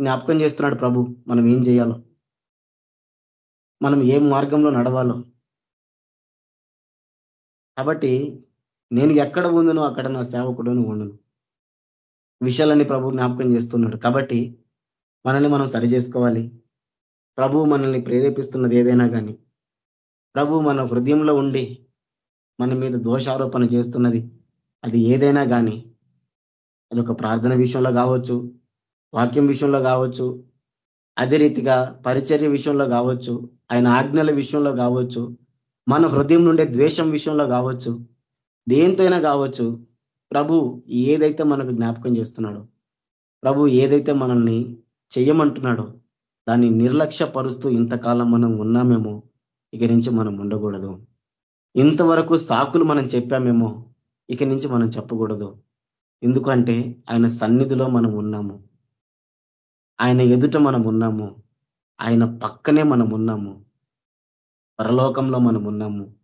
జ్ఞాపకం చేస్తున్నాడు ప్రభు మనం ఏం చేయాలో? మనం ఏ మార్గంలో నడవాలో? కాబట్టి నేను ఎక్కడ ఉందనో అక్కడ నా సేవకుడును ఉండను. విషయాలన్నీ ప్రభు జ్ఞాపకం చేస్తున్నాడు. కాబట్టి మనల్ని మనం సరి చేసుకోవాలి ప్రభు మనల్ని ప్రేరేపిస్తున్నది ఏదైనా కానీ ప్రభు మన హృదయంలో ఉండి మన మీద దోషారోపణ చేస్తున్నది. అది ఏదైనా కానీ అదొక ప్రార్థన విషయంలో కావచ్చు వాక్యం విషయంలో కావచ్చు అదే రీతిగా పరిచర్య విషయంలో కావచ్చు ఆయన ఆజ్ఞల విషయంలో కావచ్చు మన హృదయం నుండే ద్వేషం విషయంలో కావచ్చు దేంతైనా కావచ్చు ప్రభు ఏదైతే మనకు జ్ఞాపకం చేస్తున్నాడో ప్రభు ఏదైతే మనల్ని చేయమంటున్నాడో దాన్ని నిర్లక్ష్యపరుస్తూ ఇంతకాలం మనం ఉన్నామేమో ఇక నుంచి మనం ఉండకూడదు. ఇంతవరకు సాకులు మనం చెప్పామేమో ఇక నుంచి మనం చెప్పకూడదు. ఎందుకంటే ఆయన సన్నిధిలో మనం ఉన్నాము. ఆయన ఎదుట మనం ఉన్నాము. ఆయన పక్కనే మనం ఉన్నాము. పరలోకంలో మనం ఉన్నాము.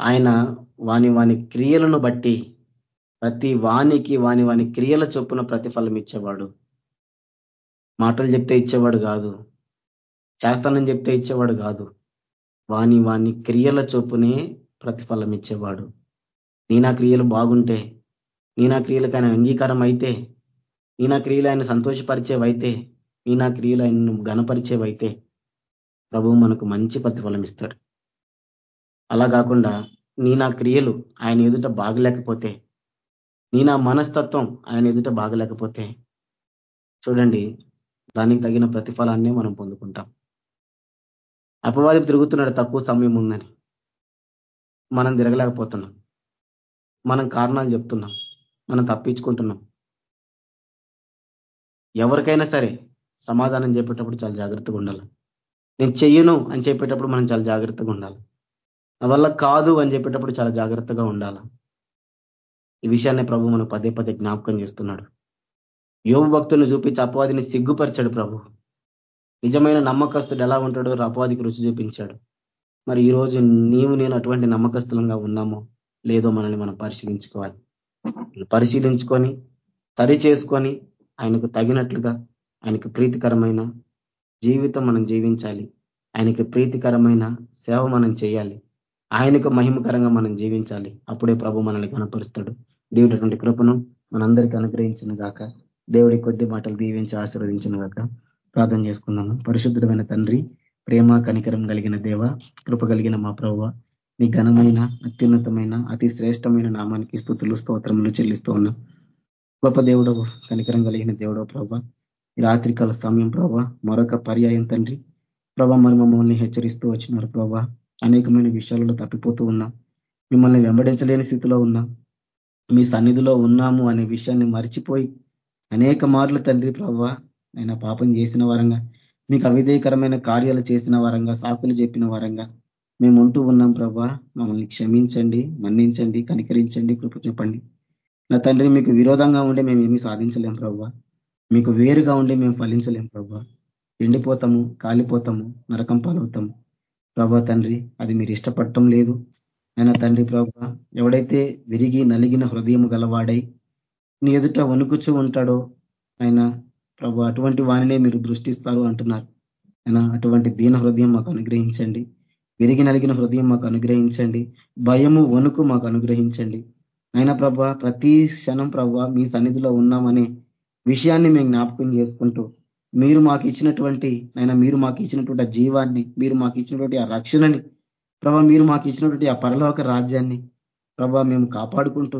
ఆయన వాని వాని క్రియలను బట్టి ప్రతి వానికి వాని వాని క్రియల చొప్పున ప్రతిఫలం ఇచ్చేవాడు. మాటలు చెప్తే ఇచ్చేవాడు కాదు. చేస్తానని చెప్తే ఇచ్చేవాడు కాదు. వాని వాని క్రియల చొప్పునే ప్రతిఫలం ఇచ్చేవాడు. నీ నా క్రియలు బాగుంటే నీ నా క్రియలకు ఆయన అంగీకారం అయితే నీ నా క్రియలు ఆయన సంతోషపరిచేవైతే నీ నా క్రియలు ఆయన ఘనపరిచేవైతే ప్రభువు మనకు మంచి ప్రతిఫలం ఇస్తాడు. అలా కాకుండా నీ నా క్రియలు ఆయన ఎదుట బాగలేకపోతే నీ నా మనస్తత్వం ఆయన ఎదుట బాగలేకపోతే చూడండి దానికి తగిన ప్రతిఫలాన్నే మనం పొందుకుంటాం. అపవాది తిరుగుతున్నాడు తక్కువ సమయం ఉందని. మనం తిరగలేకపోతున్నాం. మనం కారణాలు చెప్తున్నాం. మనం తప్పించుకుంటున్నాం. ఎవరికైనా సరే సమాధానం చెప్పేటప్పుడు చాలా జాగ్రత్తగా ఉండాలి. నేను చెయ్యను అని చెప్పేటప్పుడు మనం చాలా జాగ్రత్తగా ఉండాలి. నా వల్ల కాదు అని చెప్పేటప్పుడు చాలా జాగ్రత్తగా ఉండాలి. ఈ విషయాన్ని ప్రభు మనం పదే పదే జ్ఞాపకం చేస్తున్నాడు. యోగ భక్తులను చూపించి అపవాదిని సిగ్గుపరిచాడు ప్రభు. నిజమైన నమ్మకస్తుడు ఎలా ఉంటాడో అపవాదికి రుచి చూపించాడు. మరి ఈ రోజు నీవు నేను అటువంటి నమ్మకస్తులంగా ఉన్నామో లేదో మనల్ని మనం పరిశీలించుకోవాలి. పరిశీలించుకొని సరి చేసుకొని ఆయనకు తగినట్లుగా ఆయనకు ప్రీతికరమైన జీవితం మనం జీవించాలి. ఆయనకి ప్రీతికరమైన సేవ మనం చేయాలి. ఆయనకు మహిమకరంగా మనం జీవించాలి. అప్పుడే ప్రభు మనల్ని కనపరుస్తాడు. దేవుడటువంటి కృపను మనందరికీ అనుగ్రహించిన గాక దేవుడి కొద్ది మాటలు దీవించి ఆశీర్వదించిన గాక ప్రార్థన చేసుకుందాము పరిశుద్ధమైన తండ్రి ప్రేమ కనికరం కలిగిన దేవ కృప కలిగిన మా ప్రభు నీ ఘనమైన అత్యున్నతమైన అతి శ్రేష్టమైన నామానికి స్థుతులు స్తోత్రములు చెల్లిస్తూ ఉన్నాం. గొప్ప దేవుడు కనికరం కలిగిన దేవుడో ప్రభా ఈ రాత్రికాల సమయం ప్రభా మరొక పర్యాయం తండ్రి. ప్రభా మరి మమ్మల్ని హెచ్చరిస్తూ వచ్చినారు ప్రభా. అనేకమైన విషయాలలో తప్పిపోతూ ఉన్నాం. మిమ్మల్ని వెంబడించలేని స్థితిలో ఉన్నాం. మీ సన్నిధిలో ఉన్నాము అనే విషయాన్ని మర్చిపోయి అనేక మార్లు తండ్రి ప్రభా ఆయన పాపం చేసిన వారంగా మీకు అవిధేయకరమైన కార్యాలు చేసిన వారంగా సాకులు చెప్పిన వారంగా మేము ఉంటూ ఉన్నాం ప్రభా. మమ్మల్ని క్షమించండి మన్నించండి కనికరించండి కృప చెప్పండి నా తండ్రి మీకు విరోధంగా ఉండి మేము ఏమీ సాధించలేం ప్రభా. మీకు వేరుగా ఉండి మేము ఫలించలేం ప్రభా. ఎండిపోతాము కాలిపోతాము నరకం పాలవుతాము. ప్రభా తండ్రి అది మీరు ఇష్టపడటం లేదు. ఆయన తండ్రి ప్రభా ఎవడైతే విరిగి నలిగిన హృదయం గలవాడై నీ ఎదుట వణుకుచూ ఉంటాడో ఆయన ప్రభు అటువంటి వాణినే మీరు దృష్టిస్తారు అంటున్నారు. అయినా అటువంటి దీన హృదయం మాకు అనుగ్రహించండి. విరిగి నలిగిన హృదయం మాకు అనుగ్రహించండి. భయము వణుకు మాకు అనుగ్రహించండి. అయినా ప్రభా ప్రతి క్షణం ప్రభా మీ సన్నిధిలో ఉన్నామనే విషయాన్ని మేము జ్ఞాపకం చేసుకుంటూ మీరు మాకు ఇచ్చినటువంటి అయినా మీరు మాకు ఇచ్చినటువంటి జీవాన్ని మీరు మాకు ఇచ్చినటువంటి ఆ రక్షణని ప్రభా మీరు మాకు ఇచ్చినటువంటి ఆ పరలోక రాజ్యాన్ని ప్రభా మేము కాపాడుకుంటూ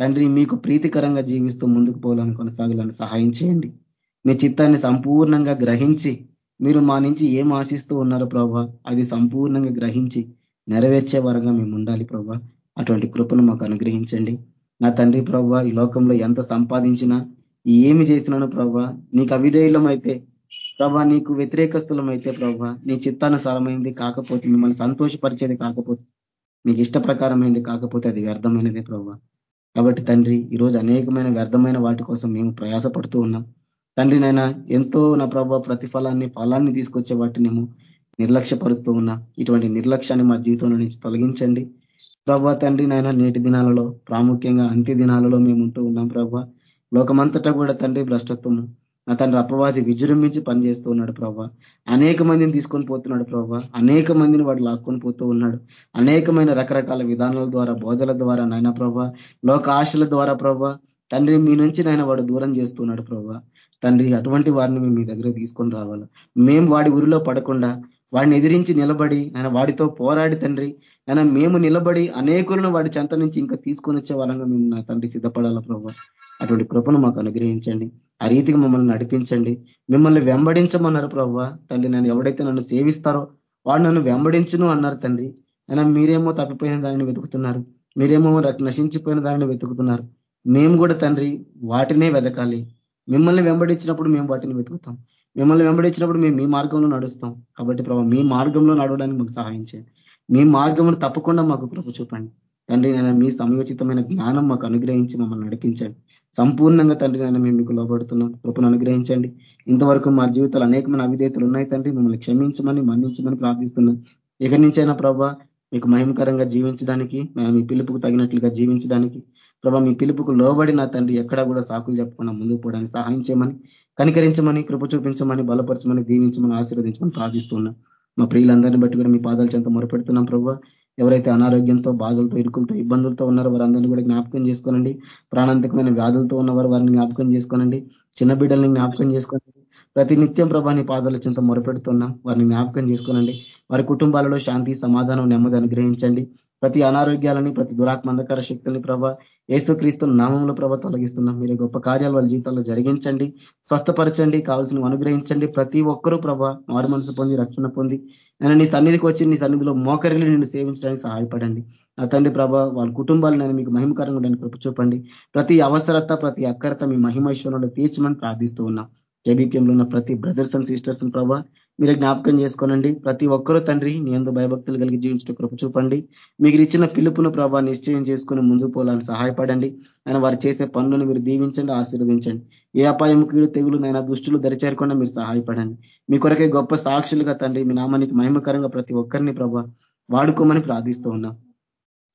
తండ్రి మీకు ప్రీతికరంగా జీవిస్తూ ముందుకు పోవాలని కొనసాగాలని సహాయం చేయండి. మీ చిత్తాన్ని సంపూర్ణంగా గ్రహించి మీరు మా నుంచి ఏం ఆశిస్తూ ఉన్నారో ప్రభా అది సంపూర్ణంగా గ్రహించి నెరవేర్చే వరంగా మేము ఉండాలి ప్రభా. అటువంటి కృపను మాకు అనుగ్రహించండి. నా తండ్రి ప్రభా ఈ లోకంలో ఎంత సంపాదించినా ఏమి చేసినాను ప్రభా నీకు అవిధేయులం అయితే ప్రభా నీకు వ్యతిరేకస్తులమైతే అయితే ప్రభా నీ చిత్తానుసారమైంది కాకపోతే మిమ్మల్ని సంతోషపరిచేది కాకపోతే మీకు ఇష్ట ప్రకారమైంది కాకపోతే అది వ్యర్థమైనదే ప్రభా. కాబట్టి తండ్రి ఈరోజు అనేకమైన వ్యర్థమైన వాటి కోసం మేము ప్రయాసపడుతూ ఉన్నాం. తండ్రి నైనా ఎంతో నా ప్రభావ ప్రతిఫలాన్ని ఫలాన్ని తీసుకొచ్చే వాటిని నిర్లక్ష్యపరుస్తూ ఉన్నా. ఇటువంటి నిర్లక్ష్యాన్ని మా జీవితంలో నుంచి తొలగించండి. ప్రభావ తండ్రి నాయన నేటి దినాలలో ప్రాముఖ్యంగా అంత్య దినాలలో మేము ఉంటూ ఉన్నాం ప్రభా. లోకమంతటా కూడా తండ్రి భ్రష్టత్వము నా తండ్రి అపవాది విజృంభించి పనిచేస్తూ ఉన్నాడు ప్రభా. అనేక మందిని తీసుకొని పోతున్నాడు ప్రభావ అనేక మందిని వాడు లాక్కొని పోతూ ఉన్నాడు. అనేకమైన రకరకాల విధానాల ద్వారా బోధల ద్వారా నాయన ప్రభా లోక ఆశల ద్వారా ప్రభా. తండ్రి మీ నుంచి నాయన వాడు దూరం చేస్తున్నాడు ప్రభావ తండ్రి అటువంటి వారిని మేము మీ దగ్గర తీసుకొని రావాలి. మేము వాడి ఊరిలో పడకుండా వాడిని ఎదిరించి నిలబడి ఆయన వాడితో పోరాడి తండ్రి ఆయన మేము నిలబడి అనేకులను వాడి చెంత నుంచి ఇంకా తీసుకొని వచ్చే వాళ్ళంగా మేము నా తండ్రి సిద్ధపడాల ప్రభావ అటువంటి కృపను మాకు అనుగ్రహించండి. ఆ రీతికి మమ్మల్ని నడిపించండి. మిమ్మల్ని వెంబడించమన్నారు ప్రభావ తండ్రి నన్ను ఎవడైతే నన్ను సేవిస్తారో వాడు నన్ను వెంబడించును అన్నారు తండ్రి. అయినా మీరేమో తప్పిపోయిన దానిని వెతుకుతున్నారు. మీరేమో నశించిపోయిన దానిని వెతుకుతున్నారు. మేము కూడా తండ్రి వాటినే వెతకాలి. మిమ్మల్ని వెంబడించినప్పుడు మేము వాటిని వెతుకుతాం. మిమ్మల్ని వెంబడించినప్పుడు మేము మీ మార్గంలో నడుస్తాం. కాబట్టి ప్రభావ మీ మార్గంలో నడవడానికి మాకు సహాయం చేయండి. మీ మార్గంలో తప్పకుండా మాకు కృప చూపండి. తండ్రి నేను మీ సమయోచితమైన జ్ఞానం మాకు అనుగ్రహించి మమ్మల్ని నడిపించండి. సంపూర్ణంగా తండ్రి నాయన మేము మీకు లోపడుతున్నాం కృపను అనుగ్రహించండి. ఇంతవరకు మా జీవితాలు అనేకమైన అవిధేతలు ఉన్నాయి తండ్రి. మిమ్మల్ని క్షమించమని మన్నించమని ప్రార్థిస్తున్నాం. ఇక నుంచైనా ప్రభా మీకు మహిమకరంగా జీవించడానికి మేము మీ పిలుపుకు తగినట్లుగా జీవించడానికి ప్రభా మీ పిలుపుకు లోబడి నా తండ్రి ఎక్కడా కూడా సాకులు చెప్పకుండా ముందుకు పోవడానికి సహాయం చేయమని కనికరించమని కృప చూపించమని బలపరచమని దీవించమని ఆశీర్వదించమని ప్రార్థిస్తున్నాం. మా ప్రియులందరినీ బట్టి కూడా మీ పాదాల చెంత మొరపెడుతున్నాం ప్రభావ ఎవరైతే అనారోగ్యంతో బాధలతో ఇరుకులతో ఇబ్బందులతో ఉన్నారో వారందరినీ కూడా జ్ఞాపకం చేసుకోనండి. ప్రాణాంతకమైన వ్యాధులతో ఉన్నవారు వారిని జ్ఞాపకం చేసుకోనండి. చిన్న బిడ్డల్ని జ్ఞాపకం చేసుకోనండి. ప్రతి నిత్యం ప్రభాని పాదాల చింత మొరపెడుతున్నాం. వారిని జ్ఞాపకం చేసుకోనండి. వారి కుటుంబాలలో శాంతి సమాధానం నెమ్మది అనుగ్రహించండి. ప్రతి అనారోగ్యాలని ప్రతి దురాత్మందకర శక్తుల్ని ప్రభ ఏసుక్రీస్తు నామంలో ప్రభ తొలగిస్తున్నాం. మీరు గొప్ప కార్యాలు వాళ్ళ జీవితాల్లో జరిగించండి. స్వస్థపరచండి కావాల్సిన అనుగ్రహించండి. ప్రతి ఒక్కరూ ప్రభ మారు మనసు పొంది రక్షణ పొంది నేను నీ సన్నిధికి వచ్చి నీ సన్నిధిలో మోకరిలు నిన్ను సేవించడానికి సహాయపడండి. నా తండ్రి ప్రభ వాళ్ళ కుటుంబాలు నేను మీకు మహిమకరంగా ఉండడానికి కృప చూపండి. ప్రతి అవసరత ప్రతి అక్కరత మీ మహిమైశ్వరంలో తీర్చమని ప్రార్థిస్తూ ఉన్నాం. కేబీపీఎంలో ఉన్న ప్రతి బ్రదర్స్ అండ్ సిస్టర్స్ ప్రభా మీరు జ్ఞాపకం చేసుకోనండి. ప్రతి ఒక్కరూ తండ్రి నీ ఎందు భయభక్తులు కలిగి జీవించడం కృప చూపండి. మీరు ఇచ్చిన పిలుపును ప్రభా నిశ్చయం చేసుకుని ముందుకు పోవాలని సహాయపడండి. ఆయన వారు చేసే పనులను మీరు దీవించండి ఆశీర్వదించండి. ఏ అపాయం కీడు తెగులు నైనా దుష్టులు దరిచేరకుండా మీరు సహాయపడండి. మీ కొరకే గొప్ప సాక్షులుగా తండ్రి మీ నామానికి మహిమకరంగా ప్రతి ఒక్కరిని ప్రభా వాడుకోమని ప్రార్థిస్తూ ఉన్నాం.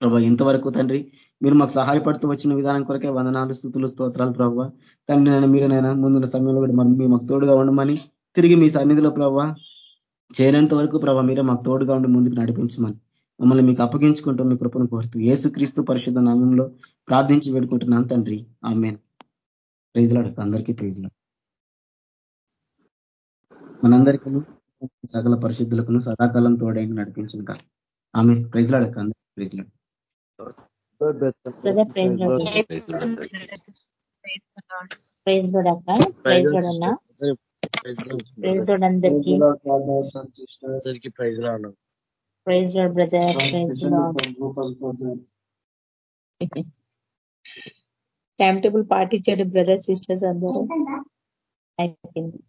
ప్రభా ఇంతవరకు తండ్రి మీరు మాకు సహాయపడుతూ వచ్చిన విధానం కొరకే వందనాలు స్థుతులు స్తోత్రాలు ప్రభావ తండ్రి నేను మీరునైనా ముందున్న సమయంలో కూడా మరి మాకు తోడుగా ఉండమని తిరిగి మీ సన్నిధిలో ప్రభావ చేరేంత వరకు ప్రభావ మీరే మాకు తోడుగా ఉండి ముందుకు నడిపించమని మమ్మల్ని మీకు అప్పగించుకుంటూ మీ కృపను కోరుతూ ఏసుక్రీస్తు పరిశుద్ధ నామంలో ప్రార్థించి వేడుకుంటున్నాను తండ్రి. ఆమె ప్రైజ్లాడు అందరికీ ప్రైజ్లాడు మనందరికీ సకల పరిశుద్ధులకు సదాకాలం తోడైన నడిపించిన కాదు ఆమె ప్రైజ్లాడక అందరికీ ప్రైజ్లాడు ప్రైజ్ అక్క. ప్రైజ్ అన్నా. అందరికి. ప్రైజ్ రాను praise Lord brother praise time table పాటించాడు brother sisters అందరూ. అయిపోయింది